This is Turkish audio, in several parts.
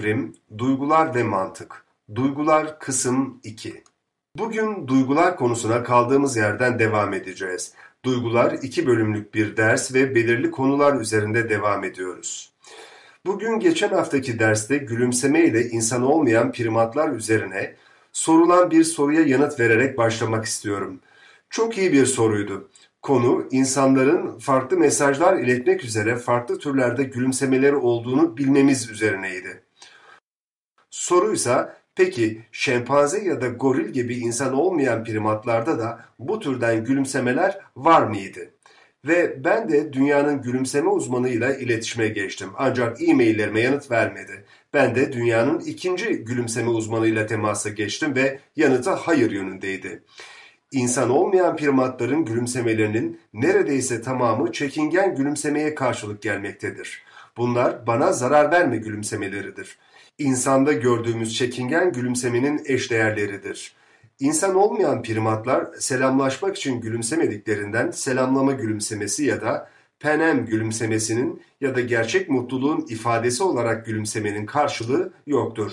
Evrim, Duygular ve Mantık. Duygular Kısım 2 Bugün duygular konusuna kaldığımız yerden devam edeceğiz. Duygular iki bölümlük bir ders ve belirli konular üzerinde devam ediyoruz. Bugün geçen haftaki derste gülümseme ile insan olmayan primatlar üzerine sorulan bir soruya yanıt vererek başlamak istiyorum. Çok iyi bir soruydu. Konu insanların farklı mesajlar iletmek üzere farklı türlerde gülümsemeleri olduğunu bilmemiz üzerineydi. Soruysa peki şempanze ya da goril gibi insan olmayan primatlarda da bu türden gülümsemeler var mıydı? Ve ben de dünyanın gülümseme uzmanıyla iletişime geçtim. Ancak e-maillerime yanıt vermedi. Ben de dünyanın ikinci gülümseme uzmanıyla temasa geçtim ve yanıtı hayır yönündeydi. İnsan olmayan primatların gülümsemelerinin neredeyse tamamı çekingen gülümsemeye karşılık gelmektedir. Bunlar bana zarar verme gülümsemeleridir. İnsanda gördüğümüz çekingen gülümsemenin eşdeğerleridir. İnsan olmayan primatlar selamlaşmak için gülümsemediklerinden selamlama gülümsemesi ya da penem gülümsemesinin ya da gerçek mutluluğun ifadesi olarak gülümsemenin karşılığı yoktur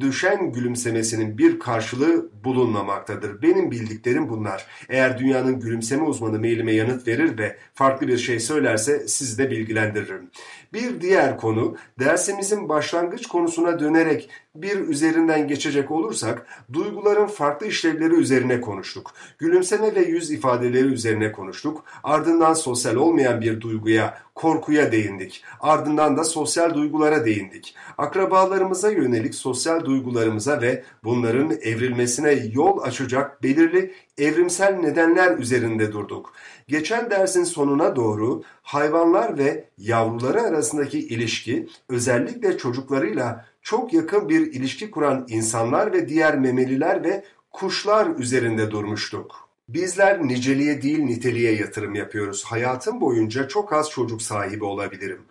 düşen gülümsemesinin bir karşılığı bulunmamaktadır. Benim bildiklerim bunlar. Eğer dünyanın gülümseme uzmanı mailime yanıt verir ve farklı bir şey söylerse sizi de bilgilendiririm. Bir diğer konu dersimizin başlangıç konusuna dönerek bir üzerinden geçecek olursak duyguların farklı işlevleri üzerine konuştuk. Gülümseme ve yüz ifadeleri üzerine konuştuk. Ardından sosyal olmayan bir duyguya, korkuya değindik. Ardından da sosyal duygulara değindik. Akrabalarımıza yönelik sosyal duygularımıza ve bunların evrilmesine yol açacak belirli evrimsel nedenler üzerinde durduk. Geçen dersin sonuna doğru hayvanlar ve yavruları arasındaki ilişki özellikle çocuklarıyla çok yakın bir ilişki kuran insanlar ve diğer memeliler ve kuşlar üzerinde durmuştuk. Bizler niceliğe değil niteliğe yatırım yapıyoruz. Hayatım boyunca çok az çocuk sahibi olabilirim.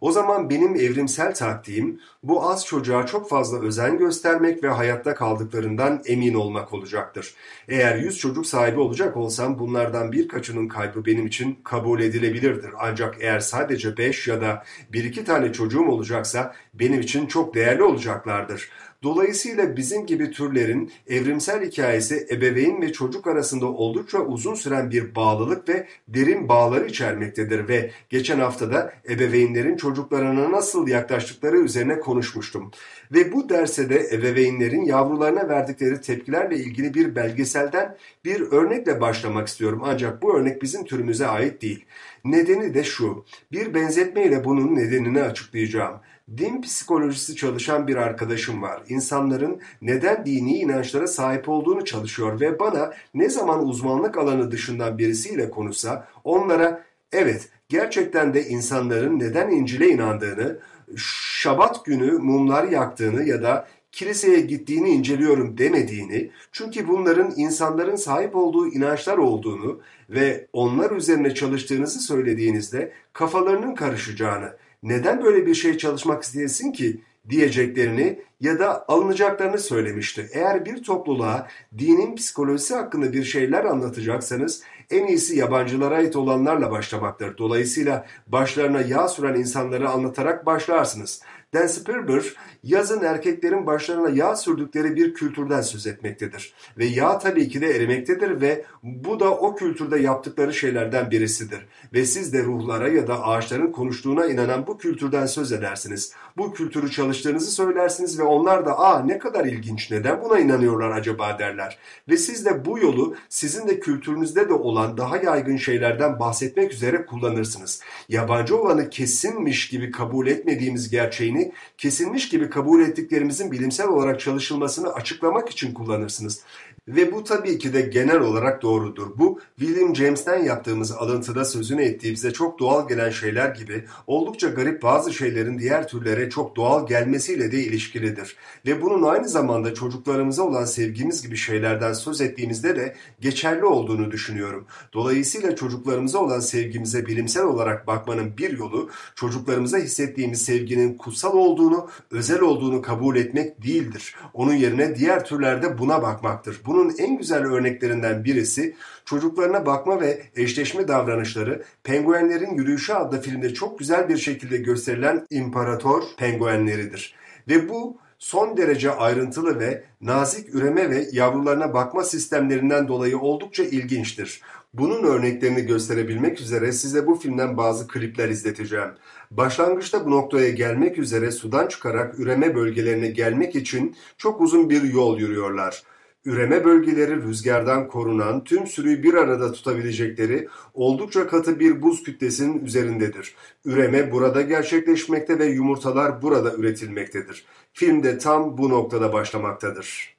O zaman benim evrimsel taktiğim bu az çocuğa çok fazla özen göstermek ve hayatta kaldıklarından emin olmak olacaktır. Eğer 100 çocuk sahibi olacak olsam bunlardan birkaçının kaybı benim için kabul edilebilirdir. Ancak eğer sadece 5 ya da 1-2 tane çocuğum olacaksa benim için çok değerli olacaklardır. Dolayısıyla bizim gibi türlerin evrimsel hikayesi ebeveyn ve çocuk arasında oldukça uzun süren bir bağlılık ve derin bağları içermektedir ve geçen haftada ebeveynlerin çocuklarına nasıl yaklaştıkları üzerine konuşmuştum. Ve bu derse de ebeveynlerin yavrularına verdikleri tepkilerle ilgili bir belgeselden bir örnekle başlamak istiyorum. Ancak bu örnek bizim türümüze ait değil. Nedeni de şu, bir benzetmeyle bunun nedenini açıklayacağım. Din psikolojisi çalışan bir arkadaşım var. İnsanların neden dini inançlara sahip olduğunu çalışıyor ve bana ne zaman uzmanlık alanı dışından birisiyle konuşsa onlara evet gerçekten de insanların neden İncil'e inandığını, Şabat günü mumlar yaktığını ya da kiliseye gittiğini inceliyorum demediğini, çünkü bunların insanların sahip olduğu inançlar olduğunu ve onlar üzerine çalıştığınızı söylediğinizde kafalarının karışacağını, neden böyle bir şey çalışmak isteyesin ki diyeceklerini ya da alınacaklarını söylemişti. Eğer bir topluluğa dinin psikolojisi hakkında bir şeyler anlatacaksanız en iyisi yabancılara ait olanlarla başlamaktır. Dolayısıyla başlarına yağ süren insanları anlatarak başlarsınız. Dan Spielberg yazın erkeklerin başlarına yağ sürdükleri bir kültürden söz etmektedir. Ve yağ tabii ki de erimektedir ve bu da o kültürde yaptıkları şeylerden birisidir. Ve siz de ruhlara ya da ağaçların konuştuğuna inanan bu kültürden söz edersiniz. Bu kültürü çalıştığınızı söylersiniz ve onlar da aa ne kadar ilginç neden buna inanıyorlar acaba derler. Ve siz de bu yolu sizin de kültürünüzde de olan daha yaygın şeylerden bahsetmek üzere kullanırsınız. Yabancı olanı kesinmiş gibi kabul etmediğimiz gerçeğini kesilmiş gibi kabul ettiklerimizin bilimsel olarak çalışılmasını açıklamak için kullanırsınız. Ve bu tabii ki de genel olarak doğrudur. Bu William James'ten yaptığımız alıntıda sözünü ettiği bize çok doğal gelen şeyler gibi oldukça garip bazı şeylerin diğer türlere çok doğal gelmesiyle de ilişkilidir. Ve bunun aynı zamanda çocuklarımıza olan sevgimiz gibi şeylerden söz ettiğimizde de geçerli olduğunu düşünüyorum. Dolayısıyla çocuklarımıza olan sevgimize bilimsel olarak bakmanın bir yolu çocuklarımıza hissettiğimiz sevginin kutsal olduğunu, özel olduğunu kabul etmek değildir. Onun yerine diğer türlerde buna bakmaktır. Bu bunun en güzel örneklerinden birisi çocuklarına bakma ve eşleşme davranışları Penguenlerin Yürüyüşü adlı filmde çok güzel bir şekilde gösterilen imparator penguenleridir. Ve bu son derece ayrıntılı ve nazik üreme ve yavrularına bakma sistemlerinden dolayı oldukça ilginçtir. Bunun örneklerini gösterebilmek üzere size bu filmden bazı klipler izleteceğim. Başlangıçta bu noktaya gelmek üzere sudan çıkarak üreme bölgelerine gelmek için çok uzun bir yol yürüyorlar. Üreme bölgeleri rüzgardan korunan, tüm sürüyü bir arada tutabilecekleri oldukça katı bir buz kütlesinin üzerindedir. Üreme burada gerçekleşmekte ve yumurtalar burada üretilmektedir. Film de tam bu noktada başlamaktadır.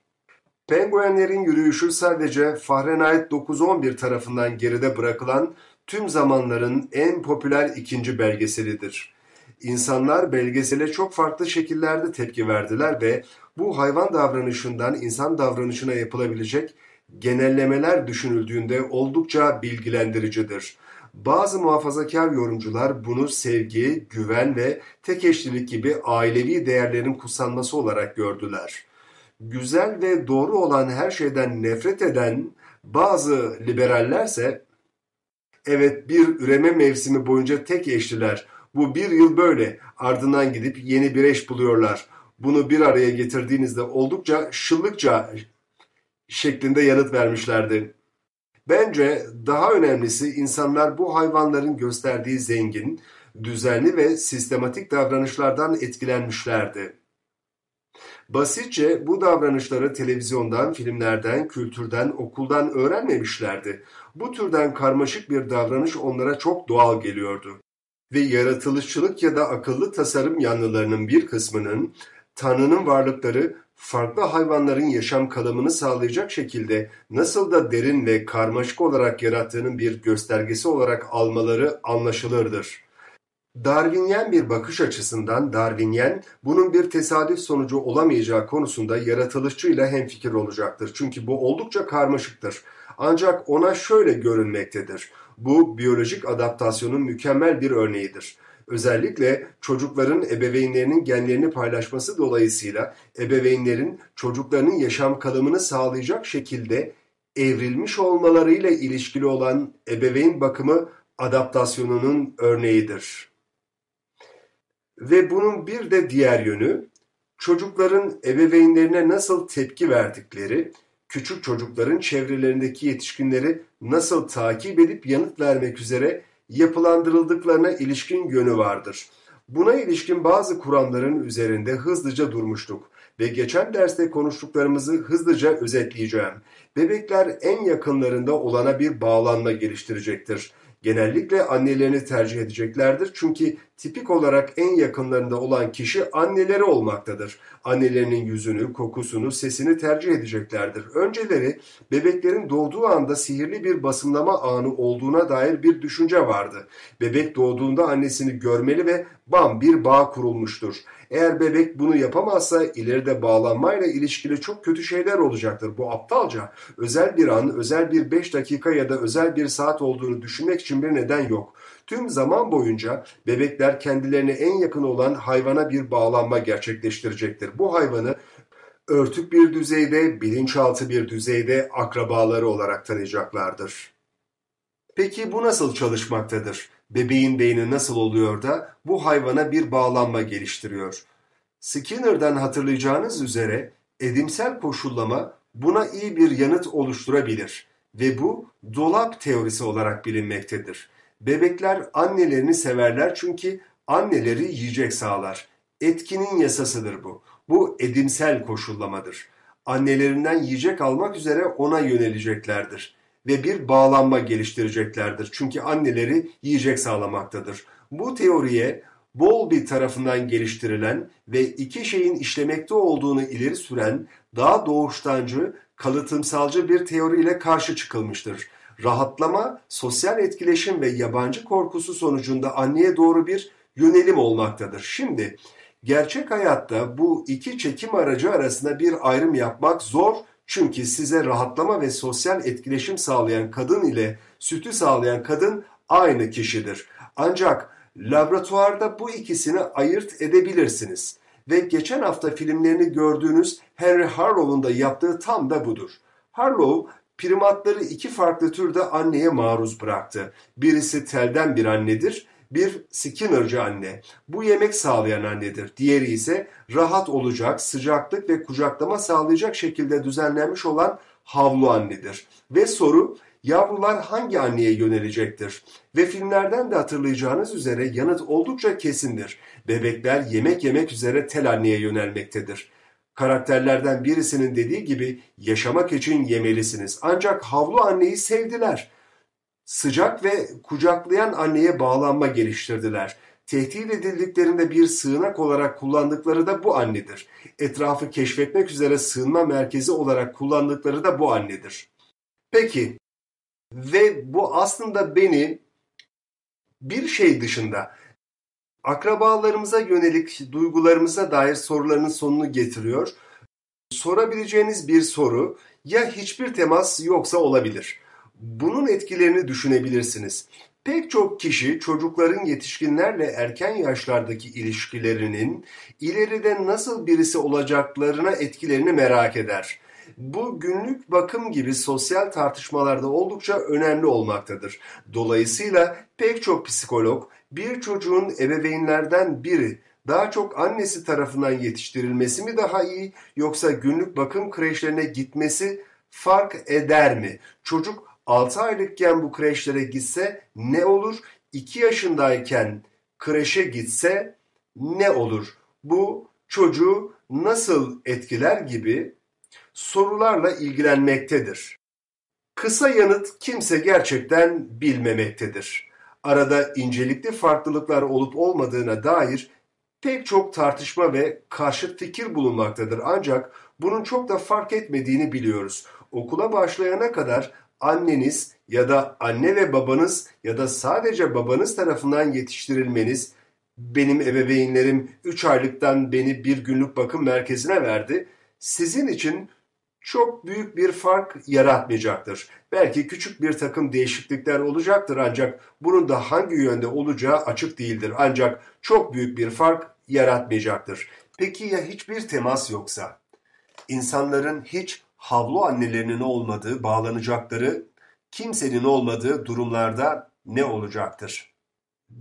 Penguenlerin yürüyüşü sadece Fahrenheit 911 tarafından geride bırakılan tüm zamanların en popüler ikinci belgeselidir. İnsanlar belgesele çok farklı şekillerde tepki verdiler ve bu hayvan davranışından insan davranışına yapılabilecek genellemeler düşünüldüğünde oldukça bilgilendiricidir. Bazı muhafazakar yorumcular bunu sevgi, güven ve tek eşlilik gibi ailevi değerlerin kutsanması olarak gördüler. Güzel ve doğru olan her şeyden nefret eden bazı liberallerse evet bir üreme mevsimi boyunca tek eşliler. Bu bir yıl böyle. Ardından gidip yeni bir eş buluyorlar. Bunu bir araya getirdiğinizde oldukça şıllıkça şeklinde yanıt vermişlerdi. Bence daha önemlisi insanlar bu hayvanların gösterdiği zengin, düzenli ve sistematik davranışlardan etkilenmişlerdi. Basitçe bu davranışları televizyondan, filmlerden, kültürden, okuldan öğrenmemişlerdi. Bu türden karmaşık bir davranış onlara çok doğal geliyordu. Ve yaratılışçılık ya da akıllı tasarım yanlılarının bir kısmının Tanrı'nın varlıkları farklı hayvanların yaşam kalımını sağlayacak şekilde nasıl da derin ve karmaşık olarak yarattığının bir göstergesi olarak almaları anlaşılırdır. Darwinyen bir bakış açısından Darwinyen bunun bir tesadüf sonucu olamayacağı konusunda yaratılışçıyla hemfikir olacaktır. Çünkü bu oldukça karmaşıktır. Ancak ona şöyle görünmektedir. Bu biyolojik adaptasyonun mükemmel bir örneğidir. Özellikle çocukların ebeveynlerinin genlerini paylaşması dolayısıyla ebeveynlerin çocuklarının yaşam kalımını sağlayacak şekilde evrilmiş olmalarıyla ilişkili olan ebeveyn bakımı adaptasyonunun örneğidir. Ve bunun bir de diğer yönü çocukların ebeveynlerine nasıl tepki verdikleri, küçük çocukların çevrelerindeki yetişkinleri nasıl takip edip yanıt vermek üzere yapılandırıldıklarına ilişkin yönü vardır. Buna ilişkin bazı kuramların üzerinde hızlıca durmuştuk ve geçen derste konuştuklarımızı hızlıca özetleyeceğim. Bebekler en yakınlarında olana bir bağlanma geliştirecektir. Genellikle annelerini tercih edeceklerdir çünkü tipik olarak en yakınlarında olan kişi anneleri olmaktadır. Annelerinin yüzünü, kokusunu, sesini tercih edeceklerdir. Önceleri bebeklerin doğduğu anda sihirli bir basımlama anı olduğuna dair bir düşünce vardı. Bebek doğduğunda annesini görmeli ve bam bir bağ kurulmuştur. Eğer bebek bunu yapamazsa ileride bağlanmayla ilişkili çok kötü şeyler olacaktır. Bu aptalca. Özel bir an, özel bir beş dakika ya da özel bir saat olduğunu düşünmek için bir neden yok. Tüm zaman boyunca bebekler kendilerine en yakın olan hayvana bir bağlanma gerçekleştirecektir. Bu hayvanı örtük bir düzeyde, bilinçaltı bir düzeyde akrabaları olarak tanıyacaklardır. Peki bu nasıl çalışmaktadır? Bebeğin beyni nasıl oluyor da bu hayvana bir bağlanma geliştiriyor? Skinner'dan hatırlayacağınız üzere edimsel koşullama buna iyi bir yanıt oluşturabilir ve bu dolap teorisi olarak bilinmektedir. Bebekler annelerini severler çünkü anneleri yiyecek sağlar. Etkinin yasasıdır bu. Bu edimsel koşullamadır. Annelerinden yiyecek almak üzere ona yöneleceklerdir ve bir bağlanma geliştireceklerdir. Çünkü anneleri yiyecek sağlamaktadır. Bu teoriye Bowlby tarafından geliştirilen ve iki şeyin işlemekte olduğunu ileri süren daha doğuştancı, kalıtımsalcı bir teoriyle karşı çıkılmıştır. Rahatlama, sosyal etkileşim ve yabancı korkusu sonucunda anneye doğru bir yönelim olmaktadır. Şimdi gerçek hayatta bu iki çekim aracı arasında bir ayrım yapmak zor çünkü size rahatlama ve sosyal etkileşim sağlayan kadın ile sütü sağlayan kadın aynı kişidir. Ancak laboratuvarda bu ikisini ayırt edebilirsiniz. Ve geçen hafta filmlerini gördüğünüz Henry Harlow'un da yaptığı tam da budur. Harlow primatları iki farklı türde anneye maruz bıraktı. Birisi telden bir annedir, bir Skinner'cı anne. Bu yemek sağlayan annedir. Diğeri ise rahat olacak, sıcaklık ve kucaklama sağlayacak şekilde düzenlenmiş olan havlu annedir. Ve soru yavrular hangi anneye yönelecektir? Ve filmlerden de hatırlayacağınız üzere yanıt oldukça kesindir. Bebekler yemek yemek üzere tel anneye yönelmektedir. Karakterlerden birisinin dediği gibi yaşamak için yemelisiniz. Ancak havlu anneyi sevdiler. Sıcak ve kucaklayan anneye bağlanma geliştirdiler. Tehdit edildiklerinde bir sığınak olarak kullandıkları da bu annedir. Etrafı keşfetmek üzere sığınma merkezi olarak kullandıkları da bu annedir. Peki ve bu aslında beni bir şey dışında akrabalarımıza yönelik duygularımıza dair soruların sonunu getiriyor. Sorabileceğiniz bir soru ya hiçbir temas yoksa olabilir. Bunun etkilerini düşünebilirsiniz. Pek çok kişi çocukların yetişkinlerle erken yaşlardaki ilişkilerinin ileride nasıl birisi olacaklarına etkilerini merak eder. Bu günlük bakım gibi sosyal tartışmalarda oldukça önemli olmaktadır. Dolayısıyla pek çok psikolog bir çocuğun ebeveynlerden biri daha çok annesi tarafından yetiştirilmesi mi daha iyi yoksa günlük bakım kreşlerine gitmesi fark eder mi? Çocuk 6 aylıkken bu kreşlere gitse ne olur? 2 yaşındayken kreşe gitse ne olur? Bu çocuğu nasıl etkiler gibi sorularla ilgilenmektedir. Kısa yanıt kimse gerçekten bilmemektedir. Arada incelikli farklılıklar olup olmadığına dair pek çok tartışma ve karşıt fikir bulunmaktadır ancak bunun çok da fark etmediğini biliyoruz. Okula başlayana kadar anneniz ya da anne ve babanız ya da sadece babanız tarafından yetiştirilmeniz benim ebeveynlerim 3 aylıktan beni bir günlük bakım merkezine verdi. Sizin için çok büyük bir fark yaratmayacaktır. Belki küçük bir takım değişiklikler olacaktır ancak bunun da hangi yönde olacağı açık değildir. Ancak çok büyük bir fark yaratmayacaktır. Peki ya hiçbir temas yoksa? İnsanların hiç havlu annelerinin olmadığı, bağlanacakları, kimsenin olmadığı durumlarda ne olacaktır?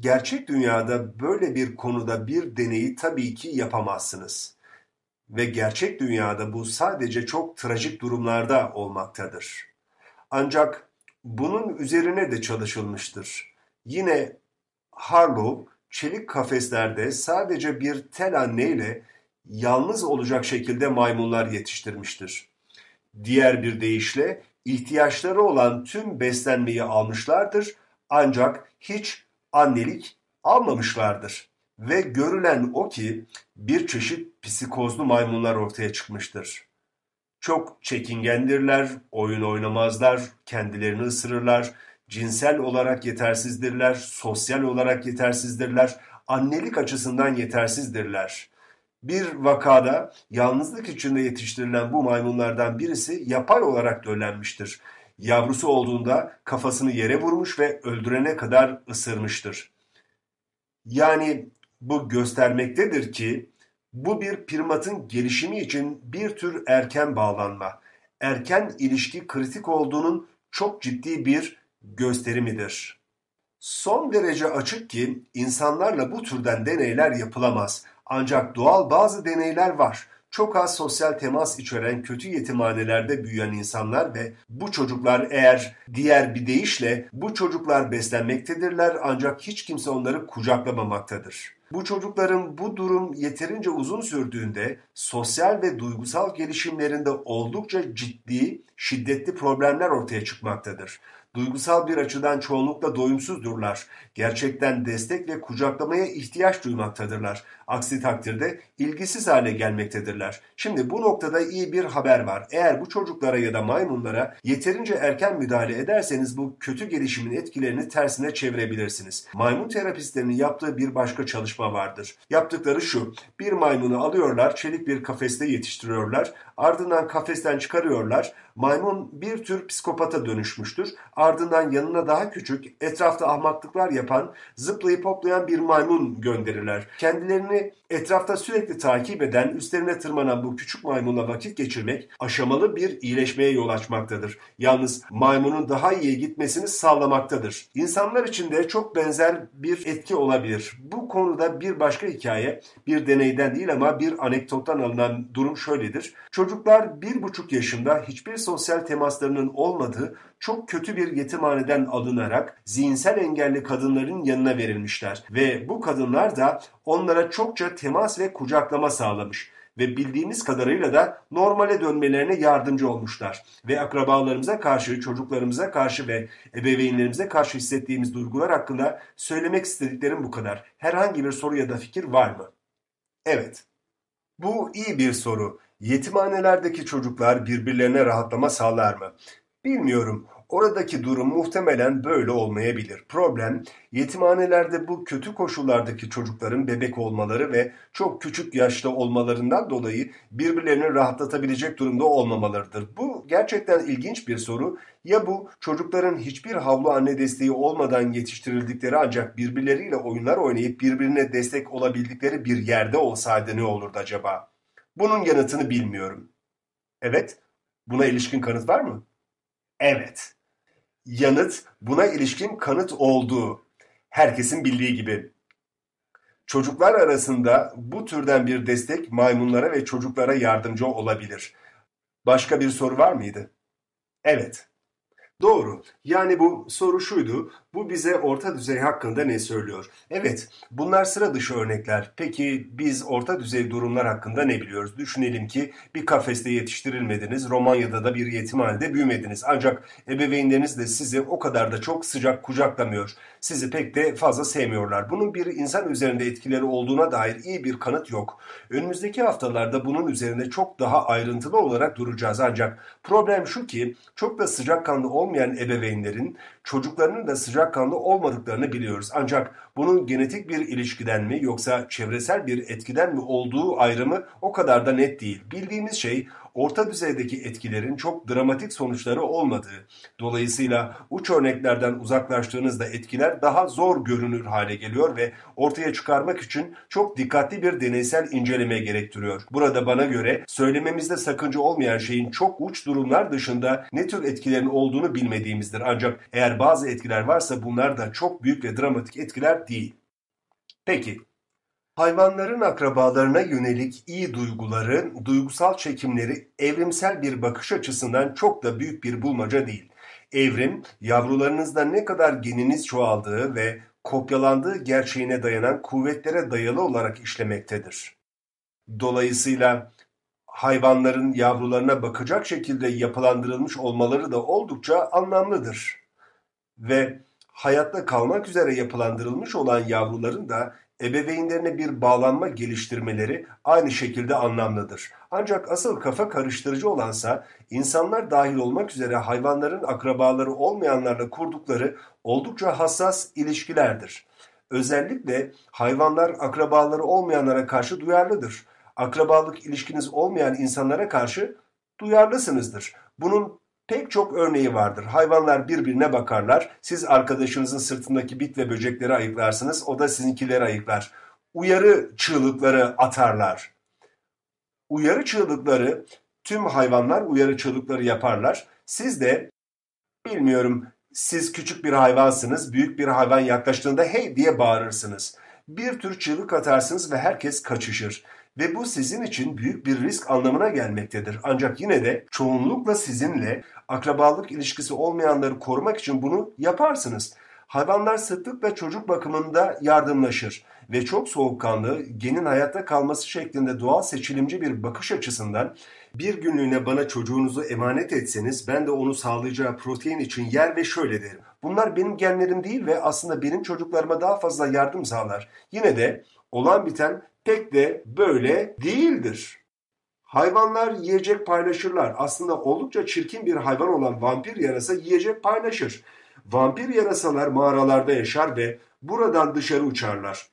Gerçek dünyada böyle bir konuda bir deneyi tabii ki yapamazsınız. Ve gerçek dünyada bu sadece çok trajik durumlarda olmaktadır. Ancak bunun üzerine de çalışılmıştır. Yine Harlow, çelik kafeslerde sadece bir tel anneyle yalnız olacak şekilde maymunlar yetiştirmiştir. Diğer bir deyişle ihtiyaçları olan tüm beslenmeyi almışlardır ancak hiç annelik almamışlardır. Ve görülen o ki bir çeşit psikozlu maymunlar ortaya çıkmıştır. Çok çekingendirler, oyun oynamazlar, kendilerini ısırırlar, cinsel olarak yetersizdirler, sosyal olarak yetersizdirler, annelik açısından yetersizdirler. Bir vakada yalnızlık içinde yetiştirilen bu maymunlardan birisi yapay olarak döllenmiştir. Yavrusu olduğunda kafasını yere vurmuş ve öldürene kadar ısırmıştır. Yani bu göstermektedir ki bu bir primatın gelişimi için bir tür erken bağlanma, erken ilişki kritik olduğunun çok ciddi bir gösterimidir. Son derece açık ki insanlarla bu türden deneyler yapılamaz. Ancak doğal bazı deneyler var. Çok az sosyal temas içeren kötü yetimhanelerde büyüyen insanlar ve bu çocuklar eğer diğer bir deyişle bu çocuklar beslenmektedirler ancak hiç kimse onları kucaklamamaktadır. Bu çocukların bu durum yeterince uzun sürdüğünde sosyal ve duygusal gelişimlerinde oldukça ciddi, şiddetli problemler ortaya çıkmaktadır. Duygusal bir açıdan çoğunlukla doyumsuzdurlar. Gerçekten destek ve kucaklamaya ihtiyaç duymaktadırlar. Aksi takdirde ilgisiz hale gelmektedirler. Şimdi bu noktada iyi bir haber var. Eğer bu çocuklara ya da maymunlara yeterince erken müdahale ederseniz bu kötü gelişimin etkilerini tersine çevirebilirsiniz. Maymun terapistlerinin yaptığı bir başka çalışma vardır. Yaptıkları şu. Bir maymunu alıyorlar, çelik bir kafeste yetiştiriyorlar. Ardından kafesten çıkarıyorlar. Maymun bir tür psikopata dönüşmüştür. Ardından yanına daha küçük, etrafta ahmaklıklar yapan, zıplayıp hoplayan bir maymun gönderirler. Kendilerini abi Etrafta sürekli takip eden, üstlerine tırmanan bu küçük maymunla vakit geçirmek aşamalı bir iyileşmeye yol açmaktadır. Yalnız maymunun daha iyiye gitmesini sağlamaktadır. İnsanlar için de çok benzer bir etki olabilir. Bu konuda bir başka hikaye, bir deneyden değil ama bir anekdottan alınan durum şöyledir. Çocuklar bir buçuk yaşında hiçbir sosyal temaslarının olmadığı çok kötü bir yetimhaneden alınarak zihinsel engelli kadınların yanına verilmişler ve bu kadınlar da onlara çokça temas ve kucaklama sağlamış ve bildiğimiz kadarıyla da normale dönmelerine yardımcı olmuşlar. Ve akrabalarımıza karşı, çocuklarımıza karşı ve ebeveynlerimize karşı hissettiğimiz duygular hakkında söylemek istediklerim bu kadar. Herhangi bir soru ya da fikir var mı? Evet. Bu iyi bir soru. Yetimhanelerdeki çocuklar birbirlerine rahatlama sağlar mı? Bilmiyorum. Oradaki durum muhtemelen böyle olmayabilir. Problem, yetimhanelerde bu kötü koşullardaki çocukların bebek olmaları ve çok küçük yaşta olmalarından dolayı birbirlerini rahatlatabilecek durumda olmamalarıdır. Bu gerçekten ilginç bir soru. Ya bu çocukların hiçbir havlu anne desteği olmadan yetiştirildikleri ancak birbirleriyle oyunlar oynayıp birbirine destek olabildikleri bir yerde olsaydı ne olurdu acaba? Bunun yanıtını bilmiyorum. Evet, buna ilişkin kanıt var mı? Evet. Yanıt buna ilişkin kanıt olduğu. Herkesin bildiği gibi. Çocuklar arasında bu türden bir destek maymunlara ve çocuklara yardımcı olabilir. Başka bir soru var mıydı? Evet. Doğru. Yani bu soru şuydu. Bu bize orta düzey hakkında ne söylüyor? Evet, bunlar sıra dışı örnekler. Peki biz orta düzey durumlar hakkında ne biliyoruz? Düşünelim ki bir kafeste yetiştirilmediniz, Romanya'da da bir yetimhanede büyümediniz. Ancak ebeveynleriniz de sizi o kadar da çok sıcak kucaklamıyor. Sizi pek de fazla sevmiyorlar. Bunun bir insan üzerinde etkileri olduğuna dair iyi bir kanıt yok. Önümüzdeki haftalarda bunun üzerinde çok daha ayrıntılı olarak duracağız. Ancak problem şu ki çok da sıcakkanlı olmayan ebeveynlerin çocuklarının da sıcakkanlı olmadıklarını biliyoruz. Ancak bunun genetik bir ilişkiden mi yoksa çevresel bir etkiden mi olduğu ayrımı o kadar da net değil. Bildiğimiz şey orta düzeydeki etkilerin çok dramatik sonuçları olmadığı. Dolayısıyla uç örneklerden uzaklaştığınızda etkiler daha zor görünür hale geliyor ve ortaya çıkarmak için çok dikkatli bir deneysel inceleme gerektiriyor. Burada bana göre söylememizde sakınca olmayan şeyin çok uç durumlar dışında ne tür etkilerin olduğunu bilmediğimizdir. Ancak eğer bazı etkiler varsa bunlar da çok büyük ve dramatik etkiler değil. Peki Hayvanların akrabalarına yönelik iyi duyguları, duygusal çekimleri evrimsel bir bakış açısından çok da büyük bir bulmaca değil. Evrim, yavrularınızda ne kadar geniniz çoğaldığı ve kopyalandığı gerçeğine dayanan kuvvetlere dayalı olarak işlemektedir. Dolayısıyla hayvanların yavrularına bakacak şekilde yapılandırılmış olmaları da oldukça anlamlıdır. Ve hayatta kalmak üzere yapılandırılmış olan yavruların da ebeveynlerine bir bağlanma geliştirmeleri aynı şekilde anlamlıdır. Ancak asıl kafa karıştırıcı olansa insanlar dahil olmak üzere hayvanların akrabaları olmayanlarla kurdukları oldukça hassas ilişkilerdir. Özellikle hayvanlar akrabaları olmayanlara karşı duyarlıdır. Akrabalık ilişkiniz olmayan insanlara karşı duyarlısınızdır. Bunun Pek çok örneği vardır. Hayvanlar birbirine bakarlar. Siz arkadaşınızın sırtındaki bit ve böcekleri ayıklarsınız. O da sizinkileri ayıklar. Uyarı çığlıkları atarlar. Uyarı çığlıkları tüm hayvanlar uyarı çığlıkları yaparlar. Siz de bilmiyorum siz küçük bir hayvansınız. Büyük bir hayvan yaklaştığında hey diye bağırırsınız. Bir tür çığlık atarsınız ve herkes kaçışır ve bu sizin için büyük bir risk anlamına gelmektedir. Ancak yine de çoğunlukla sizinle akrabalık ilişkisi olmayanları korumak için bunu yaparsınız. Hayvanlar sıklıkla çocuk bakımında yardımlaşır ve çok soğukkanlı, genin hayatta kalması şeklinde doğal seçilimci bir bakış açısından bir günlüğüne bana çocuğunuzu emanet etseniz ben de onu sağlayacağı protein için yer ve şöyle derim. Bunlar benim genlerim değil ve aslında benim çocuklarıma daha fazla yardım sağlar. Yine de olan biten pek de böyle değildir. Hayvanlar yiyecek paylaşırlar. Aslında oldukça çirkin bir hayvan olan vampir yarasa yiyecek paylaşır. Vampir yarasalar mağaralarda yaşar ve buradan dışarı uçarlar.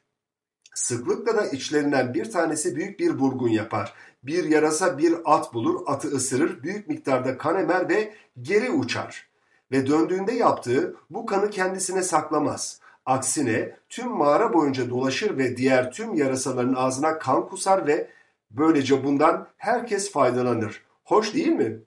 Sıklıkla da içlerinden bir tanesi büyük bir burgun yapar. Bir yarasa bir at bulur, atı ısırır, büyük miktarda kan emer ve geri uçar. Ve döndüğünde yaptığı bu kanı kendisine saklamaz. Aksine tüm mağara boyunca dolaşır ve diğer tüm yarasaların ağzına kan kusar ve böylece bundan herkes faydalanır. Hoş değil mi?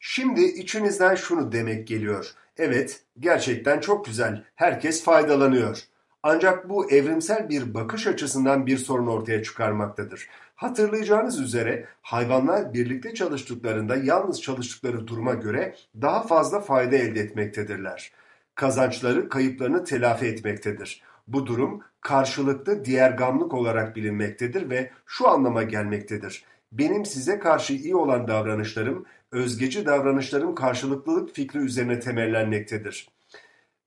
Şimdi içinizden şunu demek geliyor. Evet, gerçekten çok güzel. Herkes faydalanıyor. Ancak bu evrimsel bir bakış açısından bir sorun ortaya çıkarmaktadır. Hatırlayacağınız üzere hayvanlar birlikte çalıştıklarında yalnız çalıştıkları duruma göre daha fazla fayda elde etmektedirler. Kazançları kayıplarını telafi etmektedir. Bu durum karşılıklı diğer gamlık olarak bilinmektedir ve şu anlama gelmektedir. Benim size karşı iyi olan davranışlarım, özgeci davranışlarım karşılıklılık fikri üzerine temellenmektedir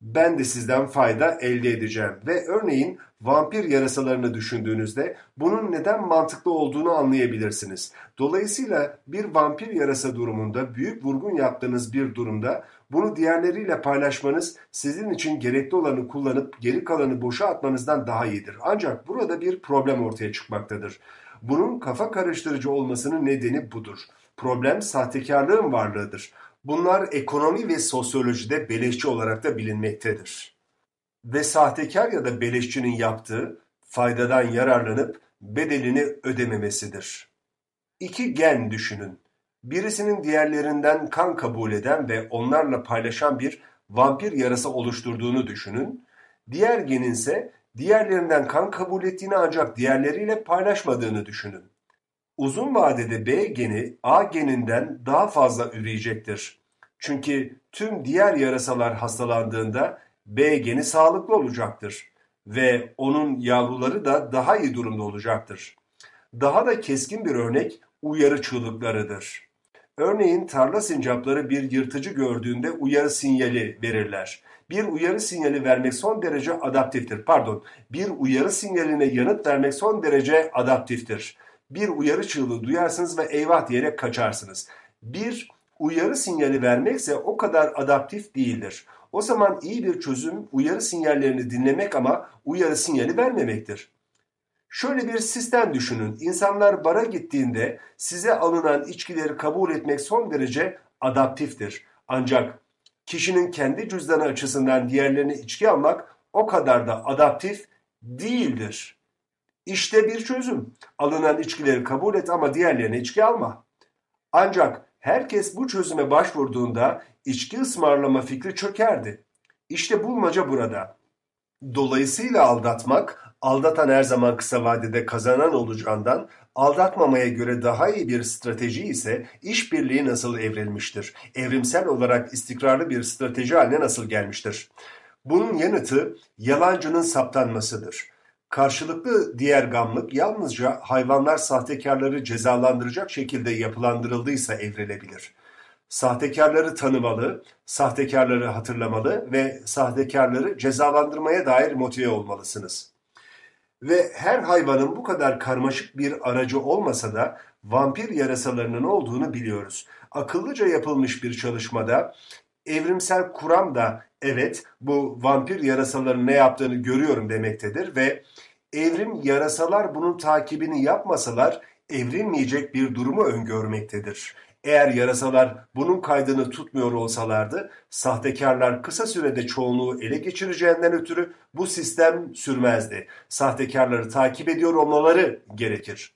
ben de sizden fayda elde edeceğim. Ve örneğin vampir yarasalarını düşündüğünüzde bunun neden mantıklı olduğunu anlayabilirsiniz. Dolayısıyla bir vampir yarasa durumunda büyük vurgun yaptığınız bir durumda bunu diğerleriyle paylaşmanız sizin için gerekli olanı kullanıp geri kalanı boşa atmanızdan daha iyidir. Ancak burada bir problem ortaya çıkmaktadır. Bunun kafa karıştırıcı olmasının nedeni budur. Problem sahtekarlığın varlığıdır. Bunlar ekonomi ve sosyolojide beleşçi olarak da bilinmektedir. Ve sahtekar ya da beleşçinin yaptığı faydadan yararlanıp bedelini ödememesidir. İki gen düşünün. Birisinin diğerlerinden kan kabul eden ve onlarla paylaşan bir vampir yarası oluşturduğunu düşünün. Diğer genin ise diğerlerinden kan kabul ettiğini ancak diğerleriyle paylaşmadığını düşünün. Uzun vadede B geni A geninden daha fazla üreyecektir. Çünkü tüm diğer yarasalar hastalandığında B geni sağlıklı olacaktır ve onun yavruları da daha iyi durumda olacaktır. Daha da keskin bir örnek uyarı çığlıklarıdır. Örneğin tarla sincapları bir yırtıcı gördüğünde uyarı sinyali verirler. Bir uyarı sinyali vermek son derece adaptiftir. Pardon, bir uyarı sinyaline yanıt vermek son derece adaptiftir bir uyarı çığlığı duyarsınız ve eyvah diyerek kaçarsınız. Bir uyarı sinyali vermekse o kadar adaptif değildir. O zaman iyi bir çözüm uyarı sinyallerini dinlemek ama uyarı sinyali vermemektir. Şöyle bir sistem düşünün. İnsanlar bara gittiğinde size alınan içkileri kabul etmek son derece adaptiftir. Ancak kişinin kendi cüzdanı açısından diğerlerine içki almak o kadar da adaptif değildir. İşte bir çözüm. Alınan içkileri kabul et ama diğerlerine içki alma. Ancak herkes bu çözüme başvurduğunda içki ısmarlama fikri çökerdi. İşte bulmaca burada. Dolayısıyla aldatmak, aldatan her zaman kısa vadede kazanan olacağından aldatmamaya göre daha iyi bir strateji ise işbirliği nasıl evrilmiştir? Evrimsel olarak istikrarlı bir strateji haline nasıl gelmiştir? Bunun yanıtı yalancının saptanmasıdır. Karşılıklı diğer gamlık yalnızca hayvanlar sahtekarları cezalandıracak şekilde yapılandırıldıysa evrilebilir. Sahtekarları tanımalı, sahtekarları hatırlamalı ve sahtekarları cezalandırmaya dair motive olmalısınız. Ve her hayvanın bu kadar karmaşık bir aracı olmasa da vampir yarasalarının olduğunu biliyoruz. Akıllıca yapılmış bir çalışmada evrimsel kuram da evet bu vampir yarasaların ne yaptığını görüyorum demektedir ve evrim yarasalar bunun takibini yapmasalar evrilmeyecek bir durumu öngörmektedir. Eğer yarasalar bunun kaydını tutmuyor olsalardı, sahtekarlar kısa sürede çoğunluğu ele geçireceğinden ötürü bu sistem sürmezdi. Sahtekarları takip ediyor olmaları gerekir.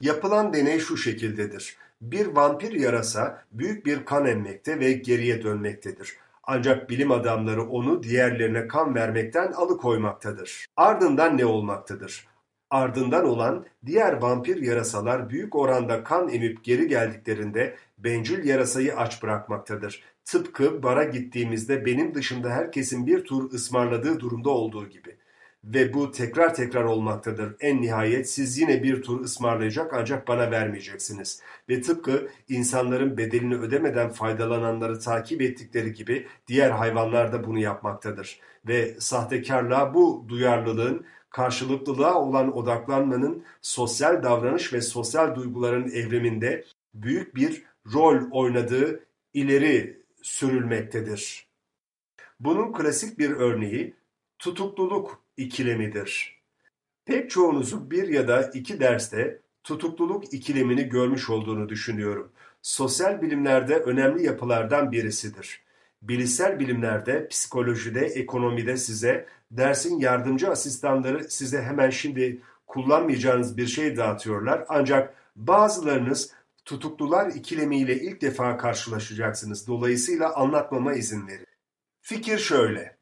Yapılan deney şu şekildedir. Bir vampir yarasa büyük bir kan emmekte ve geriye dönmektedir. Ancak bilim adamları onu diğerlerine kan vermekten alıkoymaktadır. Ardından ne olmaktadır? Ardından olan diğer vampir yarasalar büyük oranda kan emip geri geldiklerinde bencil yarasayı aç bırakmaktadır. Tıpkı bara gittiğimizde benim dışında herkesin bir tur ısmarladığı durumda olduğu gibi. Ve bu tekrar tekrar olmaktadır. En nihayet siz yine bir tur ısmarlayacak ancak bana vermeyeceksiniz. Ve tıpkı insanların bedelini ödemeden faydalananları takip ettikleri gibi diğer hayvanlar da bunu yapmaktadır. Ve sahtekarlığa bu duyarlılığın karşılıklılığa olan odaklanmanın sosyal davranış ve sosyal duyguların evriminde büyük bir rol oynadığı ileri sürülmektedir. Bunun klasik bir örneği tutukluluk ikilemidir. Pek çoğunuzun bir ya da iki derste tutukluluk ikilemini görmüş olduğunu düşünüyorum. Sosyal bilimlerde önemli yapılardan birisidir. bilişsel bilimlerde, psikolojide, ekonomide size dersin yardımcı asistanları size hemen şimdi kullanmayacağınız bir şey dağıtıyorlar. Ancak bazılarınız tutuklular ikilemiyle ilk defa karşılaşacaksınız. Dolayısıyla anlatmama izin verin. Fikir şöyle.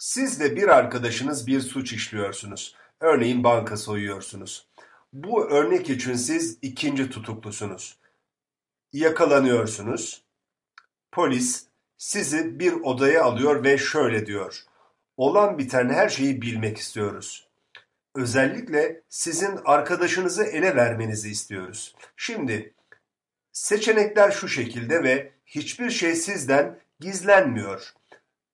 Siz de bir arkadaşınız bir suç işliyorsunuz. Örneğin banka soyuyorsunuz. Bu örnek için siz ikinci tutuklusunuz. Yakalanıyorsunuz. Polis sizi bir odaya alıyor ve şöyle diyor. Olan biten her şeyi bilmek istiyoruz. Özellikle sizin arkadaşınızı ele vermenizi istiyoruz. Şimdi seçenekler şu şekilde ve hiçbir şey sizden gizlenmiyor.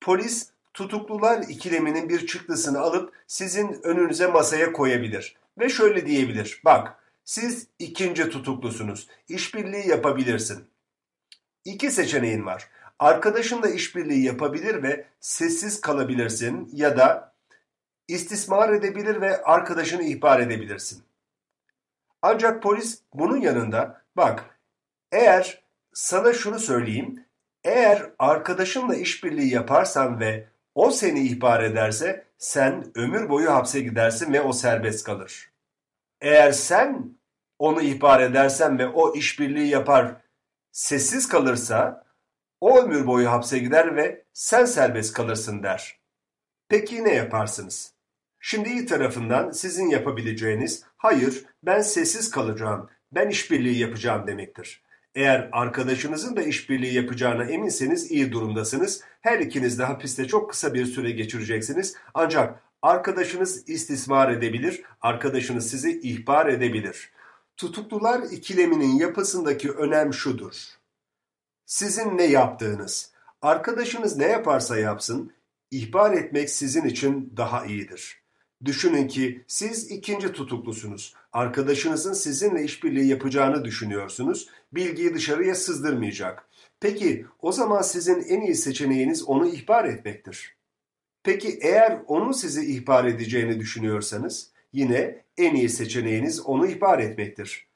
Polis tutuklular ikileminin bir çıktısını alıp sizin önünüze masaya koyabilir ve şöyle diyebilir. Bak siz ikinci tutuklusunuz. İşbirliği yapabilirsin. İki seçeneğin var. Arkadaşınla işbirliği yapabilir ve sessiz kalabilirsin ya da istismar edebilir ve arkadaşını ihbar edebilirsin. Ancak polis bunun yanında bak eğer sana şunu söyleyeyim eğer arkadaşınla işbirliği yaparsan ve o seni ihbar ederse sen ömür boyu hapse gidersin ve o serbest kalır. Eğer sen onu ihbar edersen ve o işbirliği yapar sessiz kalırsa o ömür boyu hapse gider ve sen serbest kalırsın der. Peki ne yaparsınız? Şimdi iyi tarafından sizin yapabileceğiniz hayır ben sessiz kalacağım, ben işbirliği yapacağım demektir. Eğer arkadaşınızın da işbirliği yapacağına eminseniz iyi durumdasınız. Her ikiniz de hapiste çok kısa bir süre geçireceksiniz. Ancak arkadaşınız istismar edebilir, arkadaşınız sizi ihbar edebilir. Tutuklular ikileminin yapısındaki önem şudur. Sizin ne yaptığınız, arkadaşınız ne yaparsa yapsın, ihbar etmek sizin için daha iyidir. Düşünün ki siz ikinci tutuklusunuz. Arkadaşınızın sizinle işbirliği yapacağını düşünüyorsunuz. Bilgiyi dışarıya sızdırmayacak. Peki o zaman sizin en iyi seçeneğiniz onu ihbar etmektir. Peki eğer onun sizi ihbar edeceğini düşünüyorsanız yine en iyi seçeneğiniz onu ihbar etmektir.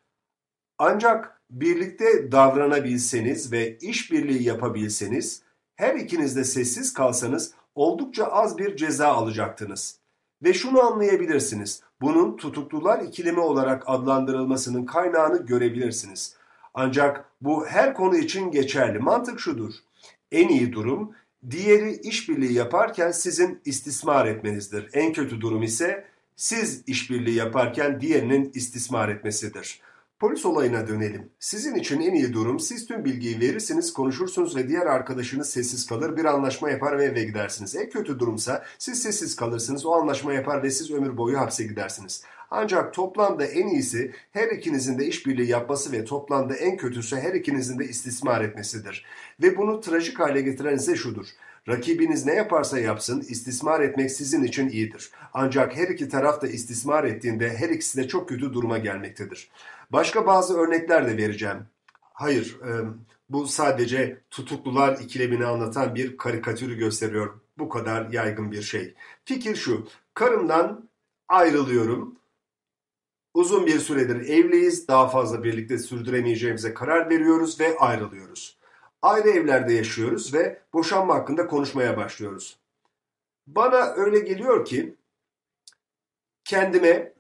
Ancak birlikte davranabilseniz ve işbirliği yapabilseniz her ikiniz de sessiz kalsanız oldukça az bir ceza alacaktınız. Ve şunu anlayabilirsiniz. Bunun tutuklular ikilimi olarak adlandırılmasının kaynağını görebilirsiniz. Ancak bu her konu için geçerli. Mantık şudur. En iyi durum diğeri işbirliği yaparken sizin istismar etmenizdir. En kötü durum ise siz işbirliği yaparken diğerinin istismar etmesidir. Polis olayına dönelim. Sizin için en iyi durum siz tüm bilgiyi verirsiniz, konuşursunuz ve diğer arkadaşınız sessiz kalır, bir anlaşma yapar ve eve gidersiniz. En kötü durumsa siz sessiz kalırsınız, o anlaşma yapar ve siz ömür boyu hapse gidersiniz. Ancak toplamda en iyisi her ikinizin de işbirliği yapması ve toplamda en kötüsü her ikinizin de istismar etmesidir. Ve bunu trajik hale getiren ise şudur. Rakibiniz ne yaparsa yapsın istismar etmek sizin için iyidir. Ancak her iki taraf da istismar ettiğinde her ikisi de çok kötü duruma gelmektedir. Başka bazı örnekler de vereceğim. Hayır, e, bu sadece tutuklular ikilemini anlatan bir karikatürü gösteriyor. Bu kadar yaygın bir şey. Fikir şu, karımdan ayrılıyorum. Uzun bir süredir evliyiz, daha fazla birlikte sürdüremeyeceğimize karar veriyoruz ve ayrılıyoruz. Ayrı evlerde yaşıyoruz ve boşanma hakkında konuşmaya başlıyoruz. Bana öyle geliyor ki kendime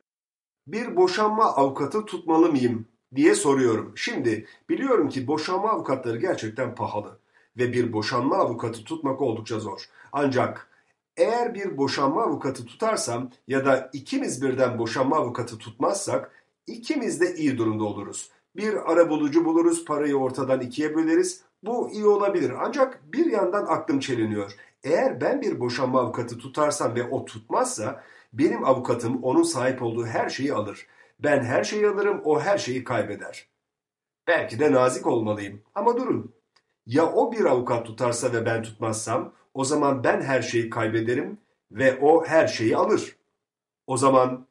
bir boşanma avukatı tutmalı mıyım diye soruyorum. Şimdi biliyorum ki boşanma avukatları gerçekten pahalı ve bir boşanma avukatı tutmak oldukça zor. Ancak eğer bir boşanma avukatı tutarsam ya da ikimiz birden boşanma avukatı tutmazsak ikimiz de iyi durumda oluruz. Bir ara bulucu buluruz, parayı ortadan ikiye böleriz. Bu iyi olabilir. Ancak bir yandan aklım çeliniyor. Eğer ben bir boşanma avukatı tutarsam ve o tutmazsa benim avukatım onun sahip olduğu her şeyi alır. Ben her şeyi alırım, o her şeyi kaybeder. Belki de nazik olmalıyım. Ama durun. Ya o bir avukat tutarsa ve ben tutmazsam, o zaman ben her şeyi kaybederim ve o her şeyi alır. O zaman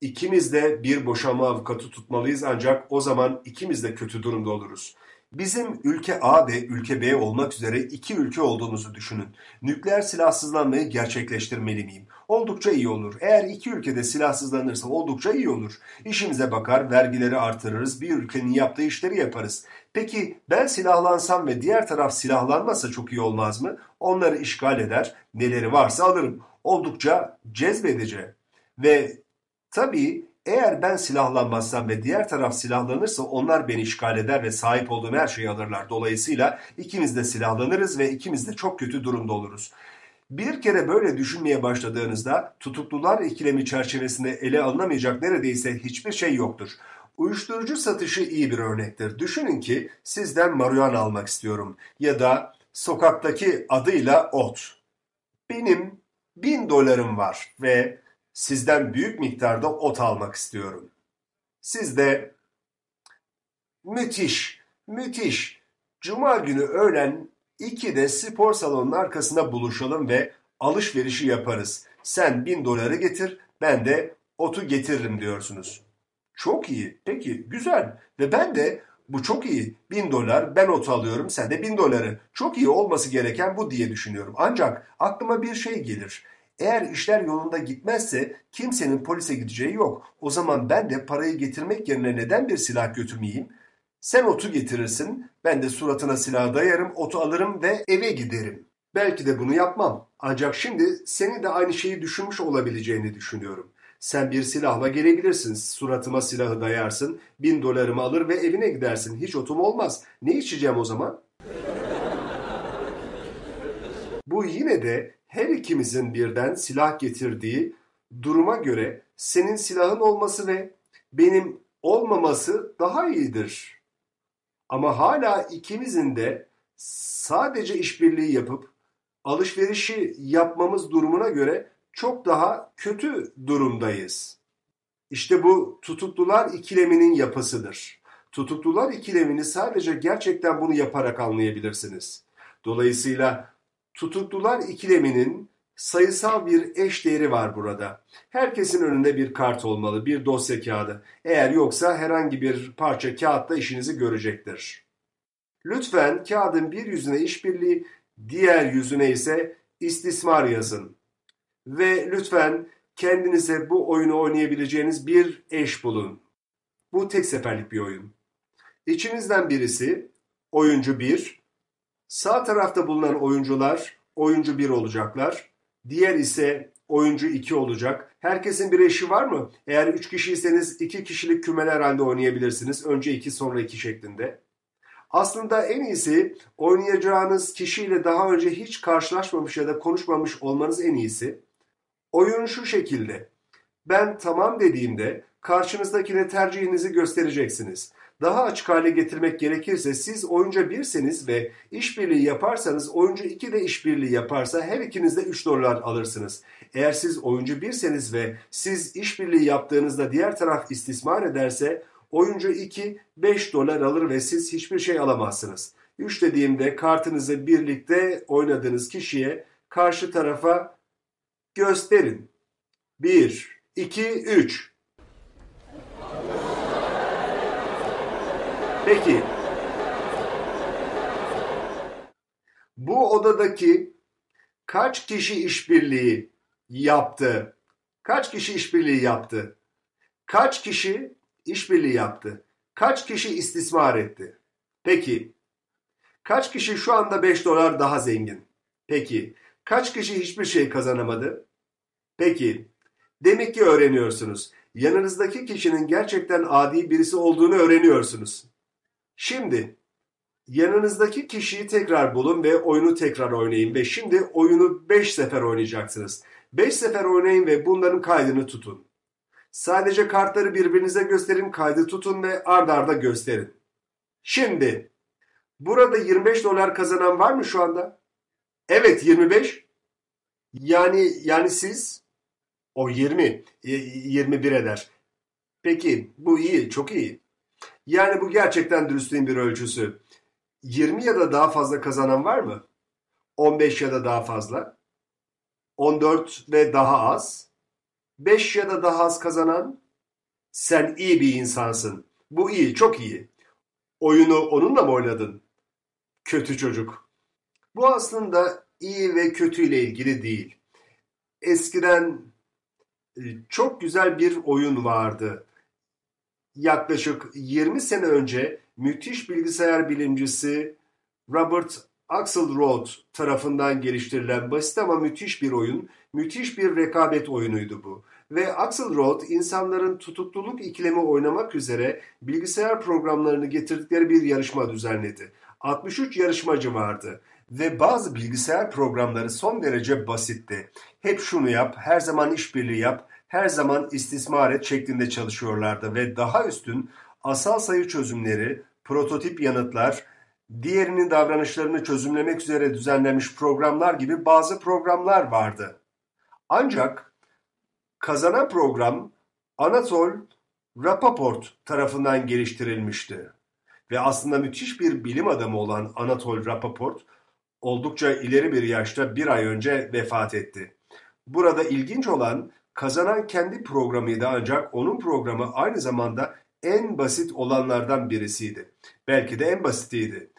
ikimiz de bir boşanma avukatı tutmalıyız ancak o zaman ikimiz de kötü durumda oluruz. Bizim ülke A ve ülke B olmak üzere iki ülke olduğumuzu düşünün. Nükleer silahsızlanmayı gerçekleştirmeli miyim? Oldukça iyi olur. Eğer iki ülkede silahsızlanırsa oldukça iyi olur. İşimize bakar, vergileri artırırız, bir ülkenin yaptığı işleri yaparız. Peki ben silahlansam ve diğer taraf silahlanmasa çok iyi olmaz mı? Onları işgal eder, neleri varsa alırım. Oldukça cezbedici. Ve tabii eğer ben silahlanmazsam ve diğer taraf silahlanırsa onlar beni işgal eder ve sahip olduğum her şeyi alırlar. Dolayısıyla ikimiz de silahlanırız ve ikimiz de çok kötü durumda oluruz. Bir kere böyle düşünmeye başladığınızda tutuklular ikilemi çerçevesinde ele alınamayacak neredeyse hiçbir şey yoktur. Uyuşturucu satışı iyi bir örnektir. Düşünün ki sizden marihuana almak istiyorum ya da sokaktaki adıyla ot. Benim bin dolarım var ve sizden büyük miktarda ot almak istiyorum. Siz de müthiş, müthiş. Cuma günü öğlen 2'de spor salonunun arkasında buluşalım ve alışverişi yaparız. Sen bin doları getir, ben de otu getiririm diyorsunuz. Çok iyi, peki güzel. Ve ben de bu çok iyi. Bin dolar, ben otu alıyorum, sen de bin doları. Çok iyi olması gereken bu diye düşünüyorum. Ancak aklıma bir şey gelir. Eğer işler yolunda gitmezse kimsenin polise gideceği yok. O zaman ben de parayı getirmek yerine neden bir silah götürmeyeyim? Sen otu getirirsin, ben de suratına silah dayarım, otu alırım ve eve giderim. Belki de bunu yapmam. Ancak şimdi senin de aynı şeyi düşünmüş olabileceğini düşünüyorum. Sen bir silahla gelebilirsin, suratıma silahı dayarsın, bin dolarımı alır ve evine gidersin. Hiç otum olmaz. Ne içeceğim o zaman? Bu yine de her ikimizin birden silah getirdiği duruma göre senin silahın olması ve benim olmaması daha iyidir. Ama hala ikimizin de sadece işbirliği yapıp alışverişi yapmamız durumuna göre çok daha kötü durumdayız. İşte bu tutuklular ikileminin yapısıdır. Tutuklular ikilemini sadece gerçekten bunu yaparak anlayabilirsiniz. Dolayısıyla tutuklular ikileminin sayısal bir eş değeri var burada. Herkesin önünde bir kart olmalı, bir dosya kağıdı. Eğer yoksa herhangi bir parça kağıtta işinizi görecektir. Lütfen kağıdın bir yüzüne işbirliği, diğer yüzüne ise istismar yazın. Ve lütfen kendinize bu oyunu oynayabileceğiniz bir eş bulun. Bu tek seferlik bir oyun. İçinizden birisi oyuncu 1, sağ tarafta bulunan oyuncular oyuncu 1 olacaklar. Diğer ise oyuncu 2 olacak. Herkesin bir eşi var mı? Eğer 3 kişiyseniz 2 kişilik kümeler halinde oynayabilirsiniz. Önce 2 sonra 2 şeklinde. Aslında en iyisi oynayacağınız kişiyle daha önce hiç karşılaşmamış ya da konuşmamış olmanız en iyisi. Oyun şu şekilde. Ben tamam dediğimde karşınızdakine tercihinizi göstereceksiniz. Daha açık hale getirmek gerekirse siz oyuncu birseniz ve işbirliği yaparsanız oyuncu iki de işbirliği yaparsa her ikiniz de 3 dolar alırsınız. Eğer siz oyuncu birseniz ve siz işbirliği yaptığınızda diğer taraf istismar ederse oyuncu 2 5 dolar alır ve siz hiçbir şey alamazsınız. 3 dediğimde kartınızı birlikte oynadığınız kişiye karşı tarafa gösterin. 1, 2, 3. Peki. Bu odadaki kaç kişi işbirliği yaptı? Kaç kişi işbirliği yaptı? Kaç kişi işbirliği yaptı? Kaç kişi istismar etti? Peki. Kaç kişi şu anda 5 dolar daha zengin? Peki. Kaç kişi hiçbir şey kazanamadı? Peki. Demek ki öğreniyorsunuz. Yanınızdaki kişinin gerçekten adi birisi olduğunu öğreniyorsunuz. Şimdi yanınızdaki kişiyi tekrar bulun ve oyunu tekrar oynayın ve şimdi oyunu 5 sefer oynayacaksınız. 5 sefer oynayın ve bunların kaydını tutun. Sadece kartları birbirinize gösterin, kaydı tutun ve ard arda gösterin. Şimdi burada 25 dolar kazanan var mı şu anda? Evet 25. Yani yani siz o 20 21 eder. Peki bu iyi, çok iyi. Yani bu gerçekten dürüstlüğün bir ölçüsü. 20 ya da daha fazla kazanan var mı? 15 ya da daha fazla? 14 ve daha az? 5 ya da daha az kazanan? Sen iyi bir insansın. Bu iyi, çok iyi. Oyunu onunla mı oynadın? Kötü çocuk. Bu aslında iyi ve kötü ile ilgili değil. Eskiden e, çok güzel bir oyun vardı yaklaşık 20 sene önce müthiş bilgisayar bilimcisi Robert Axelrod tarafından geliştirilen basit ama müthiş bir oyun, müthiş bir rekabet oyunuydu bu. Ve Axelrod insanların tutukluluk ikilemi oynamak üzere bilgisayar programlarını getirdikleri bir yarışma düzenledi. 63 yarışmacı vardı ve bazı bilgisayar programları son derece basitti. Hep şunu yap, her zaman işbirliği yap, her zaman istismar et şeklinde çalışıyorlardı ve daha üstün asal sayı çözümleri, prototip yanıtlar, diğerinin davranışlarını çözümlemek üzere düzenlenmiş programlar gibi bazı programlar vardı. Ancak kazanan program Anatol Rapaport tarafından geliştirilmişti. Ve aslında müthiş bir bilim adamı olan Anatol Rapaport oldukça ileri bir yaşta bir ay önce vefat etti. Burada ilginç olan kazanan kendi programıydı ancak onun programı aynı zamanda en basit olanlardan birisiydi. Belki de en basitiydi.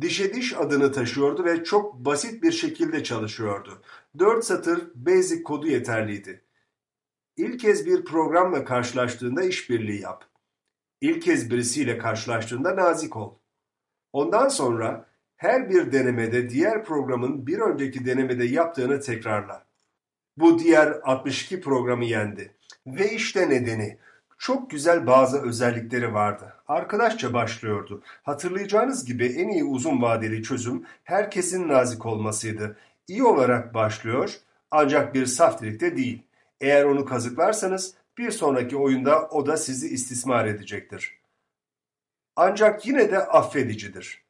Dişe diş adını taşıyordu ve çok basit bir şekilde çalışıyordu. Dört satır basic kodu yeterliydi. İlk kez bir programla karşılaştığında işbirliği yap. İlk kez birisiyle karşılaştığında nazik ol. Ondan sonra her bir denemede diğer programın bir önceki denemede yaptığını tekrarla. Bu diğer 62 programı yendi. Ve işte nedeni. Çok güzel bazı özellikleri vardı. Arkadaşça başlıyordu. Hatırlayacağınız gibi en iyi uzun vadeli çözüm herkesin nazik olmasıydı. İyi olarak başlıyor ancak bir saftirikte değil. Eğer onu kazıklarsanız bir sonraki oyunda o da sizi istismar edecektir. Ancak yine de affedicidir.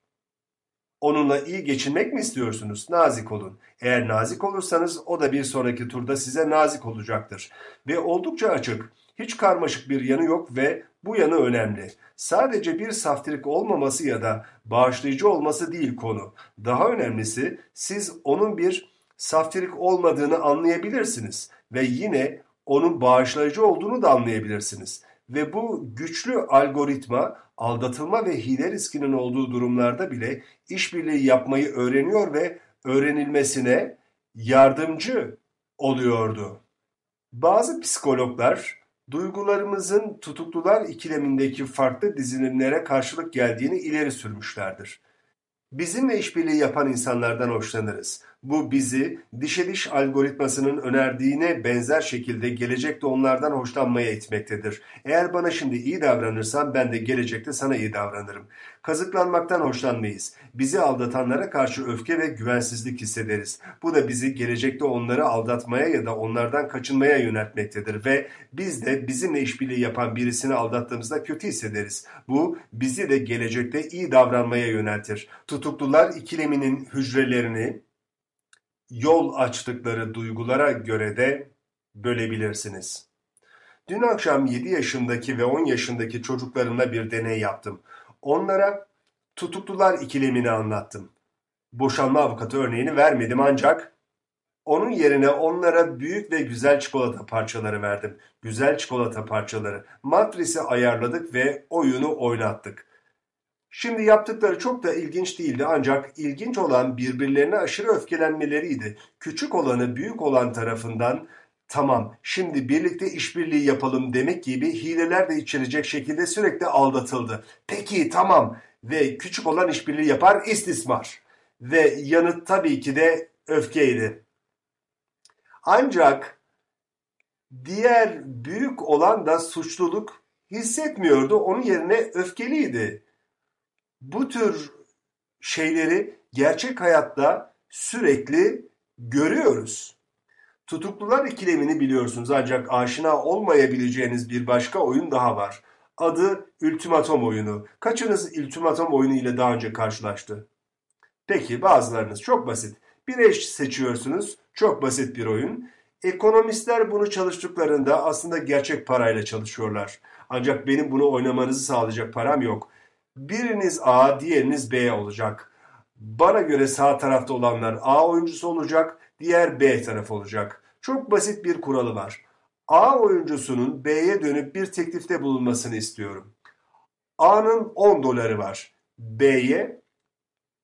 Onunla iyi geçinmek mi istiyorsunuz? Nazik olun. Eğer nazik olursanız o da bir sonraki turda size nazik olacaktır. Ve oldukça açık. Hiç karmaşık bir yanı yok ve bu yanı önemli. Sadece bir saftirik olmaması ya da bağışlayıcı olması değil konu. Daha önemlisi siz onun bir saftirik olmadığını anlayabilirsiniz ve yine onun bağışlayıcı olduğunu da anlayabilirsiniz. Ve bu güçlü algoritma aldatılma ve hile riskinin olduğu durumlarda bile işbirliği yapmayı öğreniyor ve öğrenilmesine yardımcı oluyordu. Bazı psikologlar duygularımızın tutuklular ikilemindeki farklı dizilimlere karşılık geldiğini ileri sürmüşlerdir. Bizimle işbirliği yapan insanlardan hoşlanırız. Bu bizi dişe diş algoritmasının önerdiğine benzer şekilde gelecekte onlardan hoşlanmaya itmektedir. Eğer bana şimdi iyi davranırsan ben de gelecekte sana iyi davranırım. Kazıklanmaktan hoşlanmayız. Bizi aldatanlara karşı öfke ve güvensizlik hissederiz. Bu da bizi gelecekte onları aldatmaya ya da onlardan kaçınmaya yöneltmektedir ve biz de bizimle işbirliği yapan birisini aldattığımızda kötü hissederiz. Bu bizi de gelecekte iyi davranmaya yöneltir. Tutuklular ikileminin hücrelerini yol açtıkları duygulara göre de bölebilirsiniz. Dün akşam 7 yaşındaki ve 10 yaşındaki çocuklarımla bir deney yaptım. Onlara tutuklular ikilemini anlattım. Boşanma avukatı örneğini vermedim ancak onun yerine onlara büyük ve güzel çikolata parçaları verdim. Güzel çikolata parçaları. Matrisi ayarladık ve oyunu oynattık. Şimdi yaptıkları çok da ilginç değildi ancak ilginç olan birbirlerine aşırı öfkelenmeleriydi. Küçük olanı büyük olan tarafından tamam şimdi birlikte işbirliği yapalım demek gibi hileler de içerecek şekilde sürekli aldatıldı. Peki tamam ve küçük olan işbirliği yapar istismar. Ve yanıt tabii ki de öfkeydi. Ancak diğer büyük olan da suçluluk hissetmiyordu. Onun yerine öfkeliydi. Bu tür şeyleri gerçek hayatta sürekli görüyoruz. Tutuklular ikilemini biliyorsunuz ancak aşina olmayabileceğiniz bir başka oyun daha var. Adı Ultimatom oyunu. Kaçınız Ultimatom oyunu ile daha önce karşılaştı? Peki bazılarınız çok basit. Bir eş seçiyorsunuz. Çok basit bir oyun. Ekonomistler bunu çalıştıklarında aslında gerçek parayla çalışıyorlar. Ancak benim bunu oynamanızı sağlayacak param yok. Biriniz A, diğeriniz B olacak. Bana göre sağ tarafta olanlar A oyuncusu olacak, diğer B taraf olacak. Çok basit bir kuralı var. A oyuncusunun B'ye dönüp bir teklifte bulunmasını istiyorum. A'nın 10 doları var. B'ye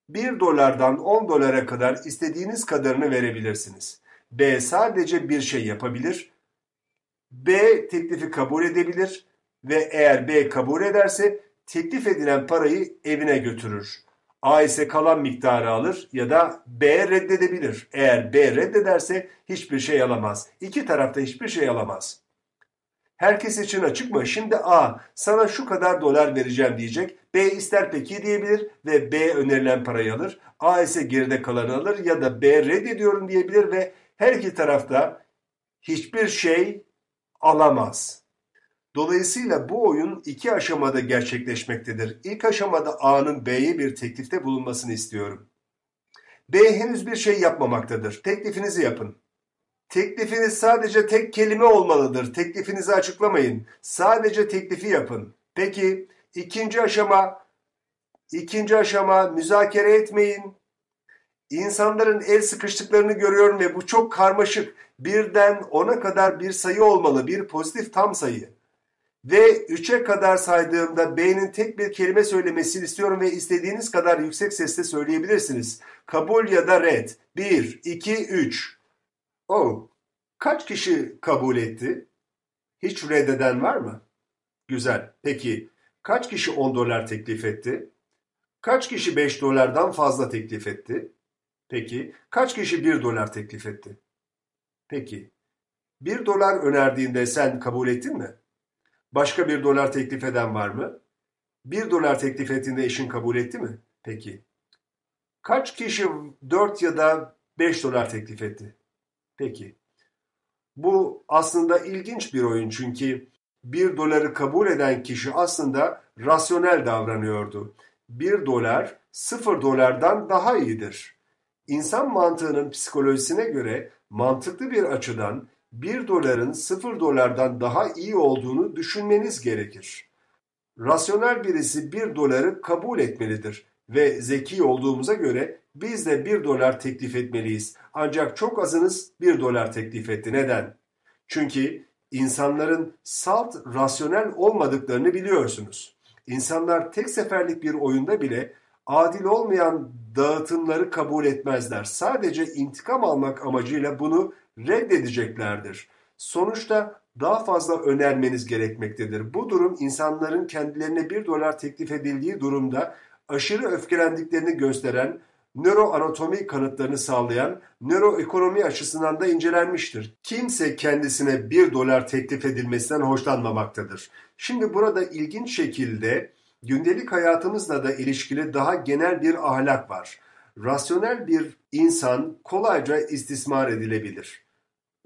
1 dolardan 10 dolara kadar istediğiniz kadarını verebilirsiniz. B sadece bir şey yapabilir. B teklifi kabul edebilir ve eğer B kabul ederse teklif edilen parayı evine götürür. A ise kalan miktarı alır ya da B reddedebilir. Eğer B reddederse hiçbir şey alamaz. İki tarafta hiçbir şey alamaz. Herkes için açık mı? Şimdi A sana şu kadar dolar vereceğim diyecek. B ister peki diyebilir ve B önerilen parayı alır. A ise geride kalanı alır ya da B reddediyorum diyebilir ve her iki tarafta hiçbir şey alamaz. Dolayısıyla bu oyun iki aşamada gerçekleşmektedir. İlk aşamada A'nın B'ye bir teklifte bulunmasını istiyorum. B henüz bir şey yapmamaktadır. Teklifinizi yapın. Teklifiniz sadece tek kelime olmalıdır. Teklifinizi açıklamayın. Sadece teklifi yapın. Peki ikinci aşama ikinci aşama müzakere etmeyin. İnsanların el sıkıştıklarını görüyorum ve bu çok karmaşık. Birden ona kadar bir sayı olmalı. Bir pozitif tam sayı. Ve 3'e kadar saydığımda B'nin tek bir kelime söylemesini istiyorum ve istediğiniz kadar yüksek sesle söyleyebilirsiniz. Kabul ya da red. 1, 2, 3. Oh, kaç kişi kabul etti? Hiç reddeden var mı? Güzel. Peki kaç kişi 10 dolar teklif etti? Kaç kişi 5 dolardan fazla teklif etti? Peki kaç kişi 1 dolar teklif etti? Peki 1 dolar önerdiğinde sen kabul ettin mi? Başka bir dolar teklif eden var mı? Bir dolar teklif ettiğinde eşin kabul etti mi? Peki. Kaç kişi dört ya da beş dolar teklif etti? Peki. Bu aslında ilginç bir oyun çünkü bir doları kabul eden kişi aslında rasyonel davranıyordu. Bir dolar sıfır dolardan daha iyidir. İnsan mantığının psikolojisine göre mantıklı bir açıdan 1 doların 0 dolardan daha iyi olduğunu düşünmeniz gerekir. Rasyonel birisi 1 doları kabul etmelidir ve zeki olduğumuza göre biz de 1 dolar teklif etmeliyiz. Ancak çok azınız 1 dolar teklif etti. Neden? Çünkü insanların salt rasyonel olmadıklarını biliyorsunuz. İnsanlar tek seferlik bir oyunda bile adil olmayan dağıtımları kabul etmezler. Sadece intikam almak amacıyla bunu reddedeceklerdir. Sonuçta daha fazla önermeniz gerekmektedir. Bu durum insanların kendilerine bir dolar teklif edildiği durumda aşırı öfkelendiklerini gösteren, nöroanatomi kanıtlarını sağlayan, nöroekonomi açısından da incelenmiştir. Kimse kendisine bir dolar teklif edilmesinden hoşlanmamaktadır. Şimdi burada ilginç şekilde gündelik hayatımızla da ilişkili daha genel bir ahlak var. Rasyonel bir insan kolayca istismar edilebilir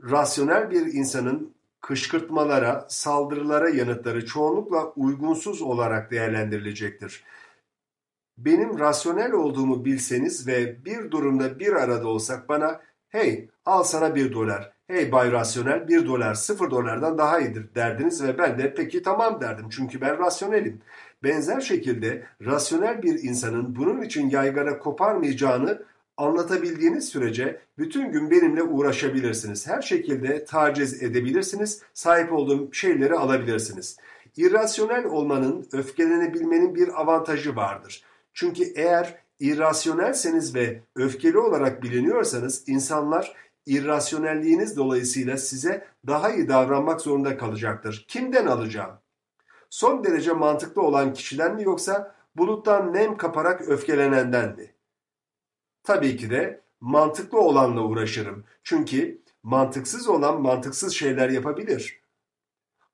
rasyonel bir insanın kışkırtmalara, saldırılara yanıtları çoğunlukla uygunsuz olarak değerlendirilecektir. Benim rasyonel olduğumu bilseniz ve bir durumda bir arada olsak bana hey al sana bir dolar, hey bay rasyonel bir dolar sıfır dolardan daha iyidir derdiniz ve ben de peki tamam derdim çünkü ben rasyonelim. Benzer şekilde rasyonel bir insanın bunun için yaygara koparmayacağını anlatabildiğiniz sürece bütün gün benimle uğraşabilirsiniz. Her şekilde taciz edebilirsiniz, sahip olduğum şeyleri alabilirsiniz. İrrasyonel olmanın, öfkelenebilmenin bir avantajı vardır. Çünkü eğer irrasyonelseniz ve öfkeli olarak biliniyorsanız insanlar irrasyonelliğiniz dolayısıyla size daha iyi davranmak zorunda kalacaktır. Kimden alacağım? Son derece mantıklı olan kişiden mi yoksa buluttan nem kaparak öfkelenenden mi? Tabii ki de mantıklı olanla uğraşırım. Çünkü mantıksız olan mantıksız şeyler yapabilir.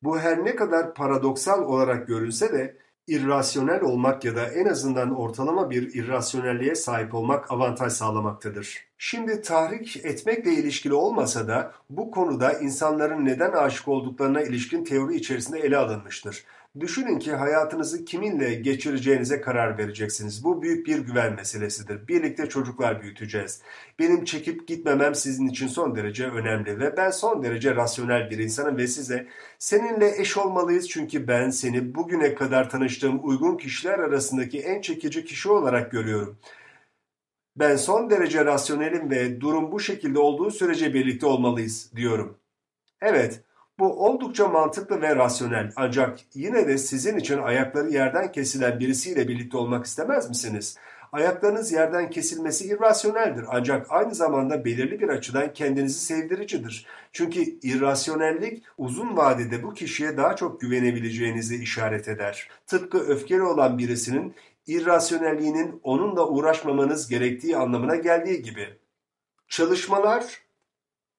Bu her ne kadar paradoksal olarak görünse de irrasyonel olmak ya da en azından ortalama bir irrasyonelliğe sahip olmak avantaj sağlamaktadır. Şimdi tahrik etmekle ilişkili olmasa da bu konuda insanların neden aşık olduklarına ilişkin teori içerisinde ele alınmıştır. Düşünün ki hayatınızı kiminle geçireceğinize karar vereceksiniz. Bu büyük bir güven meselesidir. Birlikte çocuklar büyüteceğiz. Benim çekip gitmemem sizin için son derece önemli ve ben son derece rasyonel bir insanım ve size seninle eş olmalıyız çünkü ben seni bugüne kadar tanıştığım uygun kişiler arasındaki en çekici kişi olarak görüyorum. Ben son derece rasyonelim ve durum bu şekilde olduğu sürece birlikte olmalıyız diyorum. Evet, bu oldukça mantıklı ve rasyonel ancak yine de sizin için ayakları yerden kesilen birisiyle birlikte olmak istemez misiniz? Ayaklarınız yerden kesilmesi irrasyoneldir ancak aynı zamanda belirli bir açıdan kendinizi sevdiricidir. Çünkü irrasyonellik uzun vadede bu kişiye daha çok güvenebileceğinizi işaret eder. Tıpkı öfkeli olan birisinin irrasyonelliğinin onunla uğraşmamanız gerektiği anlamına geldiği gibi. Çalışmalar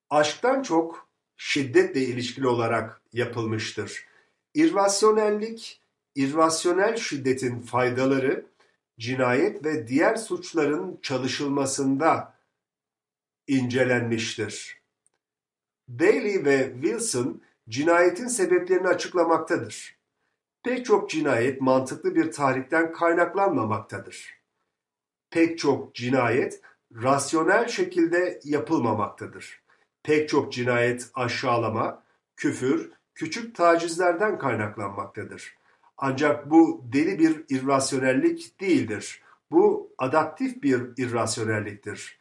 aşktan çok şiddetle ilişkili olarak yapılmıştır. İrrasyonellik, irrasyonel şiddetin faydaları, cinayet ve diğer suçların çalışılmasında incelenmiştir. Bailey ve Wilson cinayetin sebeplerini açıklamaktadır. Pek çok cinayet mantıklı bir tahrikten kaynaklanmamaktadır. Pek çok cinayet rasyonel şekilde yapılmamaktadır. Pek çok cinayet aşağılama, küfür, küçük tacizlerden kaynaklanmaktadır. Ancak bu deli bir irrasyonellik değildir. Bu adaptif bir irrasyonelliktir.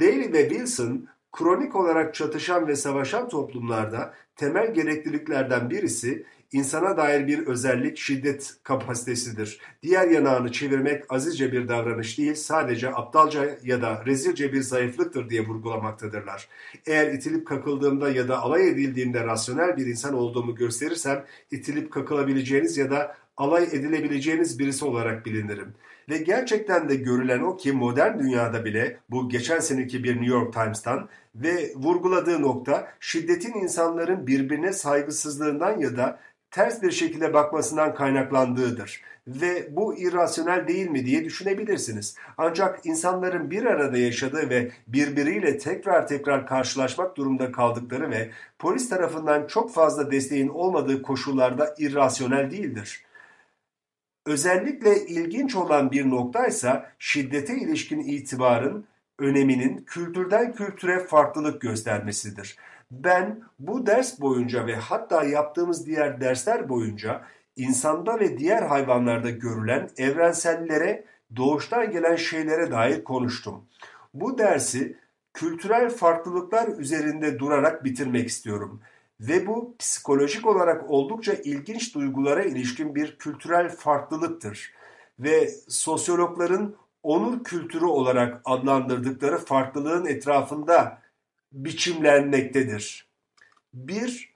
Daly ve Wilson kronik olarak çatışan ve savaşan toplumlarda temel gerekliliklerden birisi insana dair bir özellik şiddet kapasitesidir. Diğer yanağını çevirmek azizce bir davranış değil, sadece aptalca ya da rezilce bir zayıflıktır diye vurgulamaktadırlar. Eğer itilip kakıldığımda ya da alay edildiğimde rasyonel bir insan olduğumu gösterirsem, itilip kakılabileceğiniz ya da alay edilebileceğiniz birisi olarak bilinirim. Ve gerçekten de görülen o ki modern dünyada bile bu geçen seneki bir New York Times'tan ve vurguladığı nokta şiddetin insanların birbirine saygısızlığından ya da ters bir şekilde bakmasından kaynaklandığıdır. Ve bu irrasyonel değil mi diye düşünebilirsiniz. Ancak insanların bir arada yaşadığı ve birbiriyle tekrar tekrar karşılaşmak durumunda kaldıkları ve polis tarafından çok fazla desteğin olmadığı koşullarda irrasyonel değildir. Özellikle ilginç olan bir noktaysa şiddete ilişkin itibarın öneminin kültürden kültüre farklılık göstermesidir. Ben bu ders boyunca ve hatta yaptığımız diğer dersler boyunca insanda ve diğer hayvanlarda görülen evrensellere, doğuştan gelen şeylere dair konuştum. Bu dersi kültürel farklılıklar üzerinde durarak bitirmek istiyorum. Ve bu psikolojik olarak oldukça ilginç duygulara ilişkin bir kültürel farklılıktır. Ve sosyologların onur kültürü olarak adlandırdıkları farklılığın etrafında biçimlenmektedir. Bir,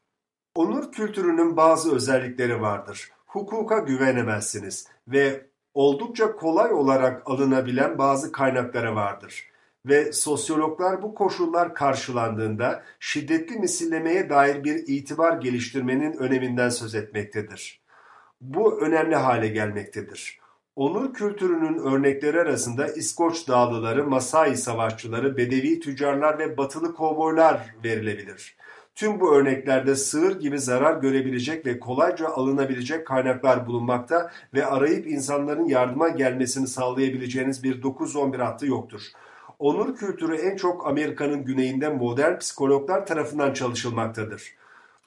onur kültürünün bazı özellikleri vardır. Hukuka güvenemezsiniz ve oldukça kolay olarak alınabilen bazı kaynakları vardır. Ve sosyologlar bu koşullar karşılandığında şiddetli misillemeye dair bir itibar geliştirmenin öneminden söz etmektedir. Bu önemli hale gelmektedir. Onur kültürünün örnekleri arasında İskoç dağlıları, Masai savaşçıları, Bedevi tüccarlar ve batılı kovboylar verilebilir. Tüm bu örneklerde sığır gibi zarar görebilecek ve kolayca alınabilecek kaynaklar bulunmakta ve arayıp insanların yardıma gelmesini sağlayabileceğiniz bir 911 hattı yoktur. Onur kültürü en çok Amerika'nın güneyinde modern psikologlar tarafından çalışılmaktadır.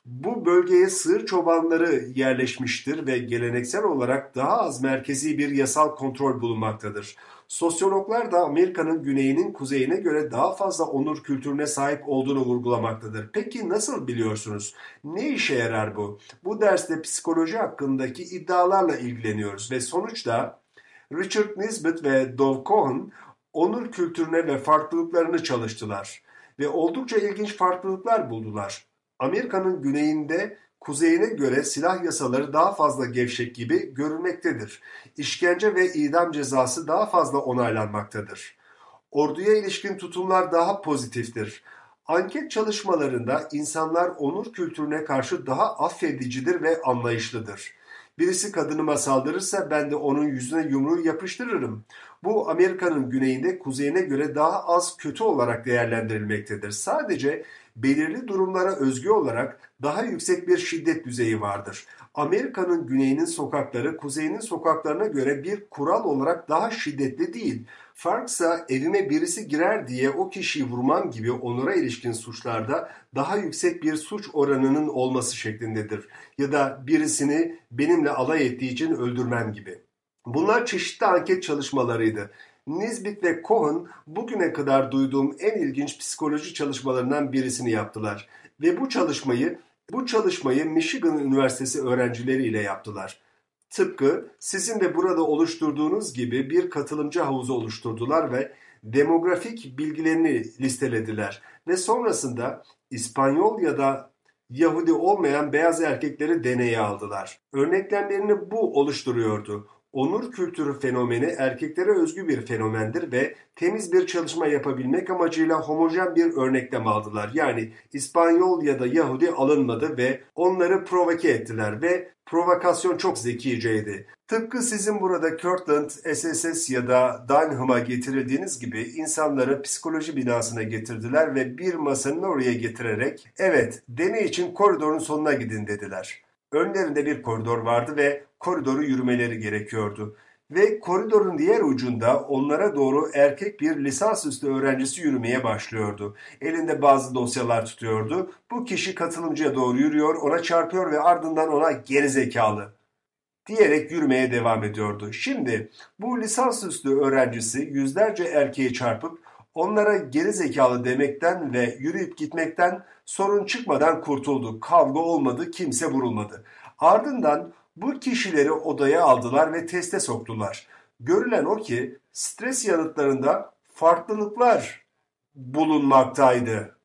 Bu bölgeye sığır çobanları yerleşmiştir ve geleneksel olarak daha az merkezi bir yasal kontrol bulunmaktadır. Sosyologlar da Amerika'nın güneyinin kuzeyine göre daha fazla onur kültürüne sahip olduğunu vurgulamaktadır. Peki nasıl biliyorsunuz? Ne işe yarar bu? Bu derste psikoloji hakkındaki iddialarla ilgileniyoruz ve sonuçta Richard Nisbet ve Dov Cohen onur kültürüne ve farklılıklarını çalıştılar ve oldukça ilginç farklılıklar buldular. Amerika'nın güneyinde kuzeyine göre silah yasaları daha fazla gevşek gibi görülmektedir. İşkence ve idam cezası daha fazla onaylanmaktadır. Orduya ilişkin tutumlar daha pozitiftir. Anket çalışmalarında insanlar onur kültürüne karşı daha affedicidir ve anlayışlıdır. Birisi kadınıma saldırırsa ben de onun yüzüne yumruğu yapıştırırım. Bu Amerika'nın güneyinde kuzeyine göre daha az kötü olarak değerlendirilmektedir. Sadece belirli durumlara özgü olarak daha yüksek bir şiddet düzeyi vardır. Amerika'nın güneyinin sokakları kuzeyinin sokaklarına göre bir kural olarak daha şiddetli değil. Farksa evime birisi girer diye o kişiyi vurmam gibi onura ilişkin suçlarda daha yüksek bir suç oranının olması şeklindedir. Ya da birisini benimle alay ettiği için öldürmem gibi. Bunlar çeşitli anket çalışmalarıydı. Nisbet ve Cohen bugüne kadar duyduğum en ilginç psikoloji çalışmalarından birisini yaptılar ve bu çalışmayı bu çalışmayı Michigan Üniversitesi öğrencileriyle yaptılar. Tıpkı sizin de burada oluşturduğunuz gibi bir katılımcı havuzu oluşturdular ve demografik bilgilerini listelediler ve sonrasında İspanyol ya da Yahudi olmayan beyaz erkekleri deneye aldılar. Örneklemlerini bu oluşturuyordu. Onur kültürü fenomeni erkeklere özgü bir fenomendir ve temiz bir çalışma yapabilmek amacıyla homojen bir örneklem aldılar. Yani İspanyol ya da Yahudi alınmadı ve onları provoke ettiler ve provokasyon çok zekiceydi. Tıpkı sizin burada Kirtland, SSS ya da Dunham'a getirildiğiniz gibi insanları psikoloji binasına getirdiler ve bir masanın oraya getirerek evet deney için koridorun sonuna gidin dediler. Önlerinde bir koridor vardı ve koridoru yürümeleri gerekiyordu. Ve koridorun diğer ucunda onlara doğru erkek bir lisansüstü öğrencisi yürümeye başlıyordu. Elinde bazı dosyalar tutuyordu. Bu kişi katılımcıya doğru yürüyor, ona çarpıyor ve ardından ona gerizekalı diyerek yürümeye devam ediyordu. Şimdi bu lisansüstü öğrencisi yüzlerce erkeği çarpıp onlara geri zekalı demekten ve yürüyüp gitmekten sorun çıkmadan kurtuldu. Kavga olmadı, kimse vurulmadı. Ardından bu kişileri odaya aldılar ve teste soktular. Görülen o ki stres yanıtlarında farklılıklar bulunmaktaydı.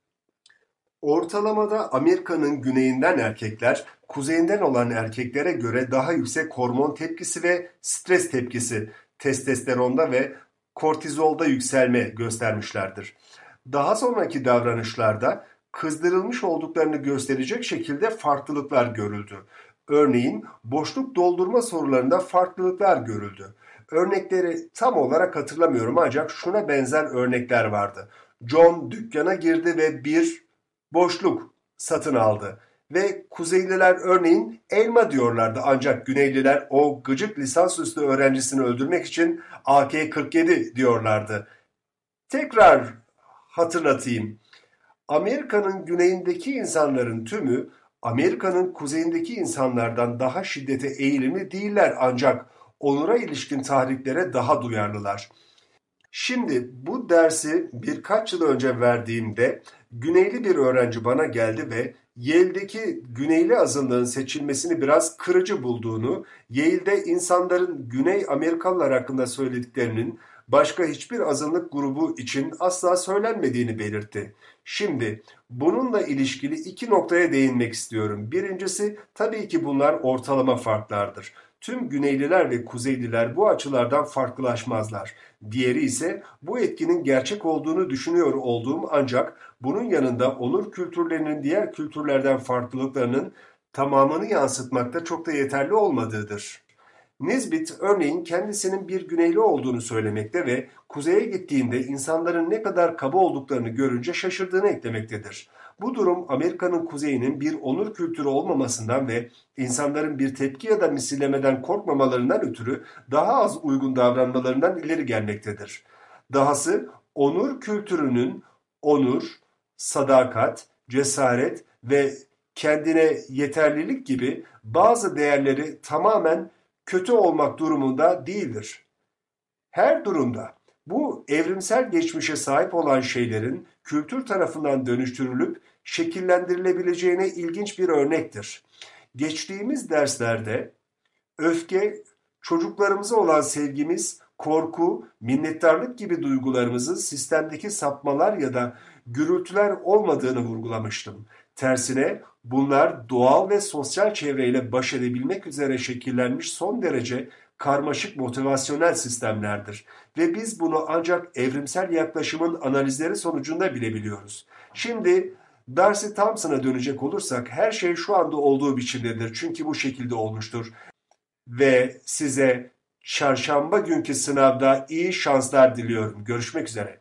Ortalamada Amerika'nın güneyinden erkekler, kuzeyinden olan erkeklere göre daha yüksek hormon tepkisi ve stres tepkisi, testosteronda ve kortizolda yükselme göstermişlerdir. Daha sonraki davranışlarda kızdırılmış olduklarını gösterecek şekilde farklılıklar görüldü. Örneğin boşluk doldurma sorularında farklılıklar görüldü. Örnekleri tam olarak hatırlamıyorum ancak şuna benzer örnekler vardı. John dükkana girdi ve bir boşluk satın aldı. Ve Kuzeyliler örneğin elma diyorlardı ancak Güneyliler o gıcık lisansüstü öğrencisini öldürmek için AK-47 diyorlardı. Tekrar hatırlatayım. Amerika'nın güneyindeki insanların tümü Amerika'nın kuzeyindeki insanlardan daha şiddete eğilimli değiller ancak onura ilişkin tahriklere daha duyarlılar. Şimdi bu dersi birkaç yıl önce verdiğimde Güneyli bir öğrenci bana geldi ve Yale'deki Güneyli azınlığın seçilmesini biraz kırıcı bulduğunu, Yale'de insanların Güney Amerikalılar hakkında söylediklerinin başka hiçbir azınlık grubu için asla söylenmediğini belirtti. Şimdi bununla ilişkili iki noktaya değinmek istiyorum. Birincisi tabii ki bunlar ortalama farklardır. Tüm Güneyliler ve Kuzeyliler bu açılardan farklılaşmazlar. Diğeri ise bu etkinin gerçek olduğunu düşünüyor olduğum ancak bunun yanında onur kültürlerinin diğer kültürlerden farklılıklarının tamamını yansıtmakta çok da yeterli olmadığıdır. Nesbit örneğin kendisinin bir Güneyli olduğunu söylemekte ve kuzeye gittiğinde insanların ne kadar kaba olduklarını görünce şaşırdığını eklemektedir. Bu durum Amerika'nın kuzeyinin bir onur kültürü olmamasından ve insanların bir tepki ya da misillemeden korkmamalarından ötürü daha az uygun davranmalarından ileri gelmektedir. Dahası onur kültürünün onur, sadakat, cesaret ve kendine yeterlilik gibi bazı değerleri tamamen kötü olmak durumunda değildir. Her durumda bu evrimsel geçmişe sahip olan şeylerin kültür tarafından dönüştürülüp şekillendirilebileceğine ilginç bir örnektir. Geçtiğimiz derslerde öfke, çocuklarımıza olan sevgimiz, korku, minnettarlık gibi duygularımızın sistemdeki sapmalar ya da gürültüler olmadığını vurgulamıştım. Tersine bunlar doğal ve sosyal çevreyle baş edebilmek üzere şekillenmiş son derece karmaşık motivasyonel sistemlerdir ve biz bunu ancak evrimsel yaklaşımın analizleri sonucunda bilebiliyoruz. Şimdi Darcy Thompson'a dönecek olursak her şey şu anda olduğu biçimdedir çünkü bu şekilde olmuştur ve size çarşamba günkü sınavda iyi şanslar diliyorum. Görüşmek üzere.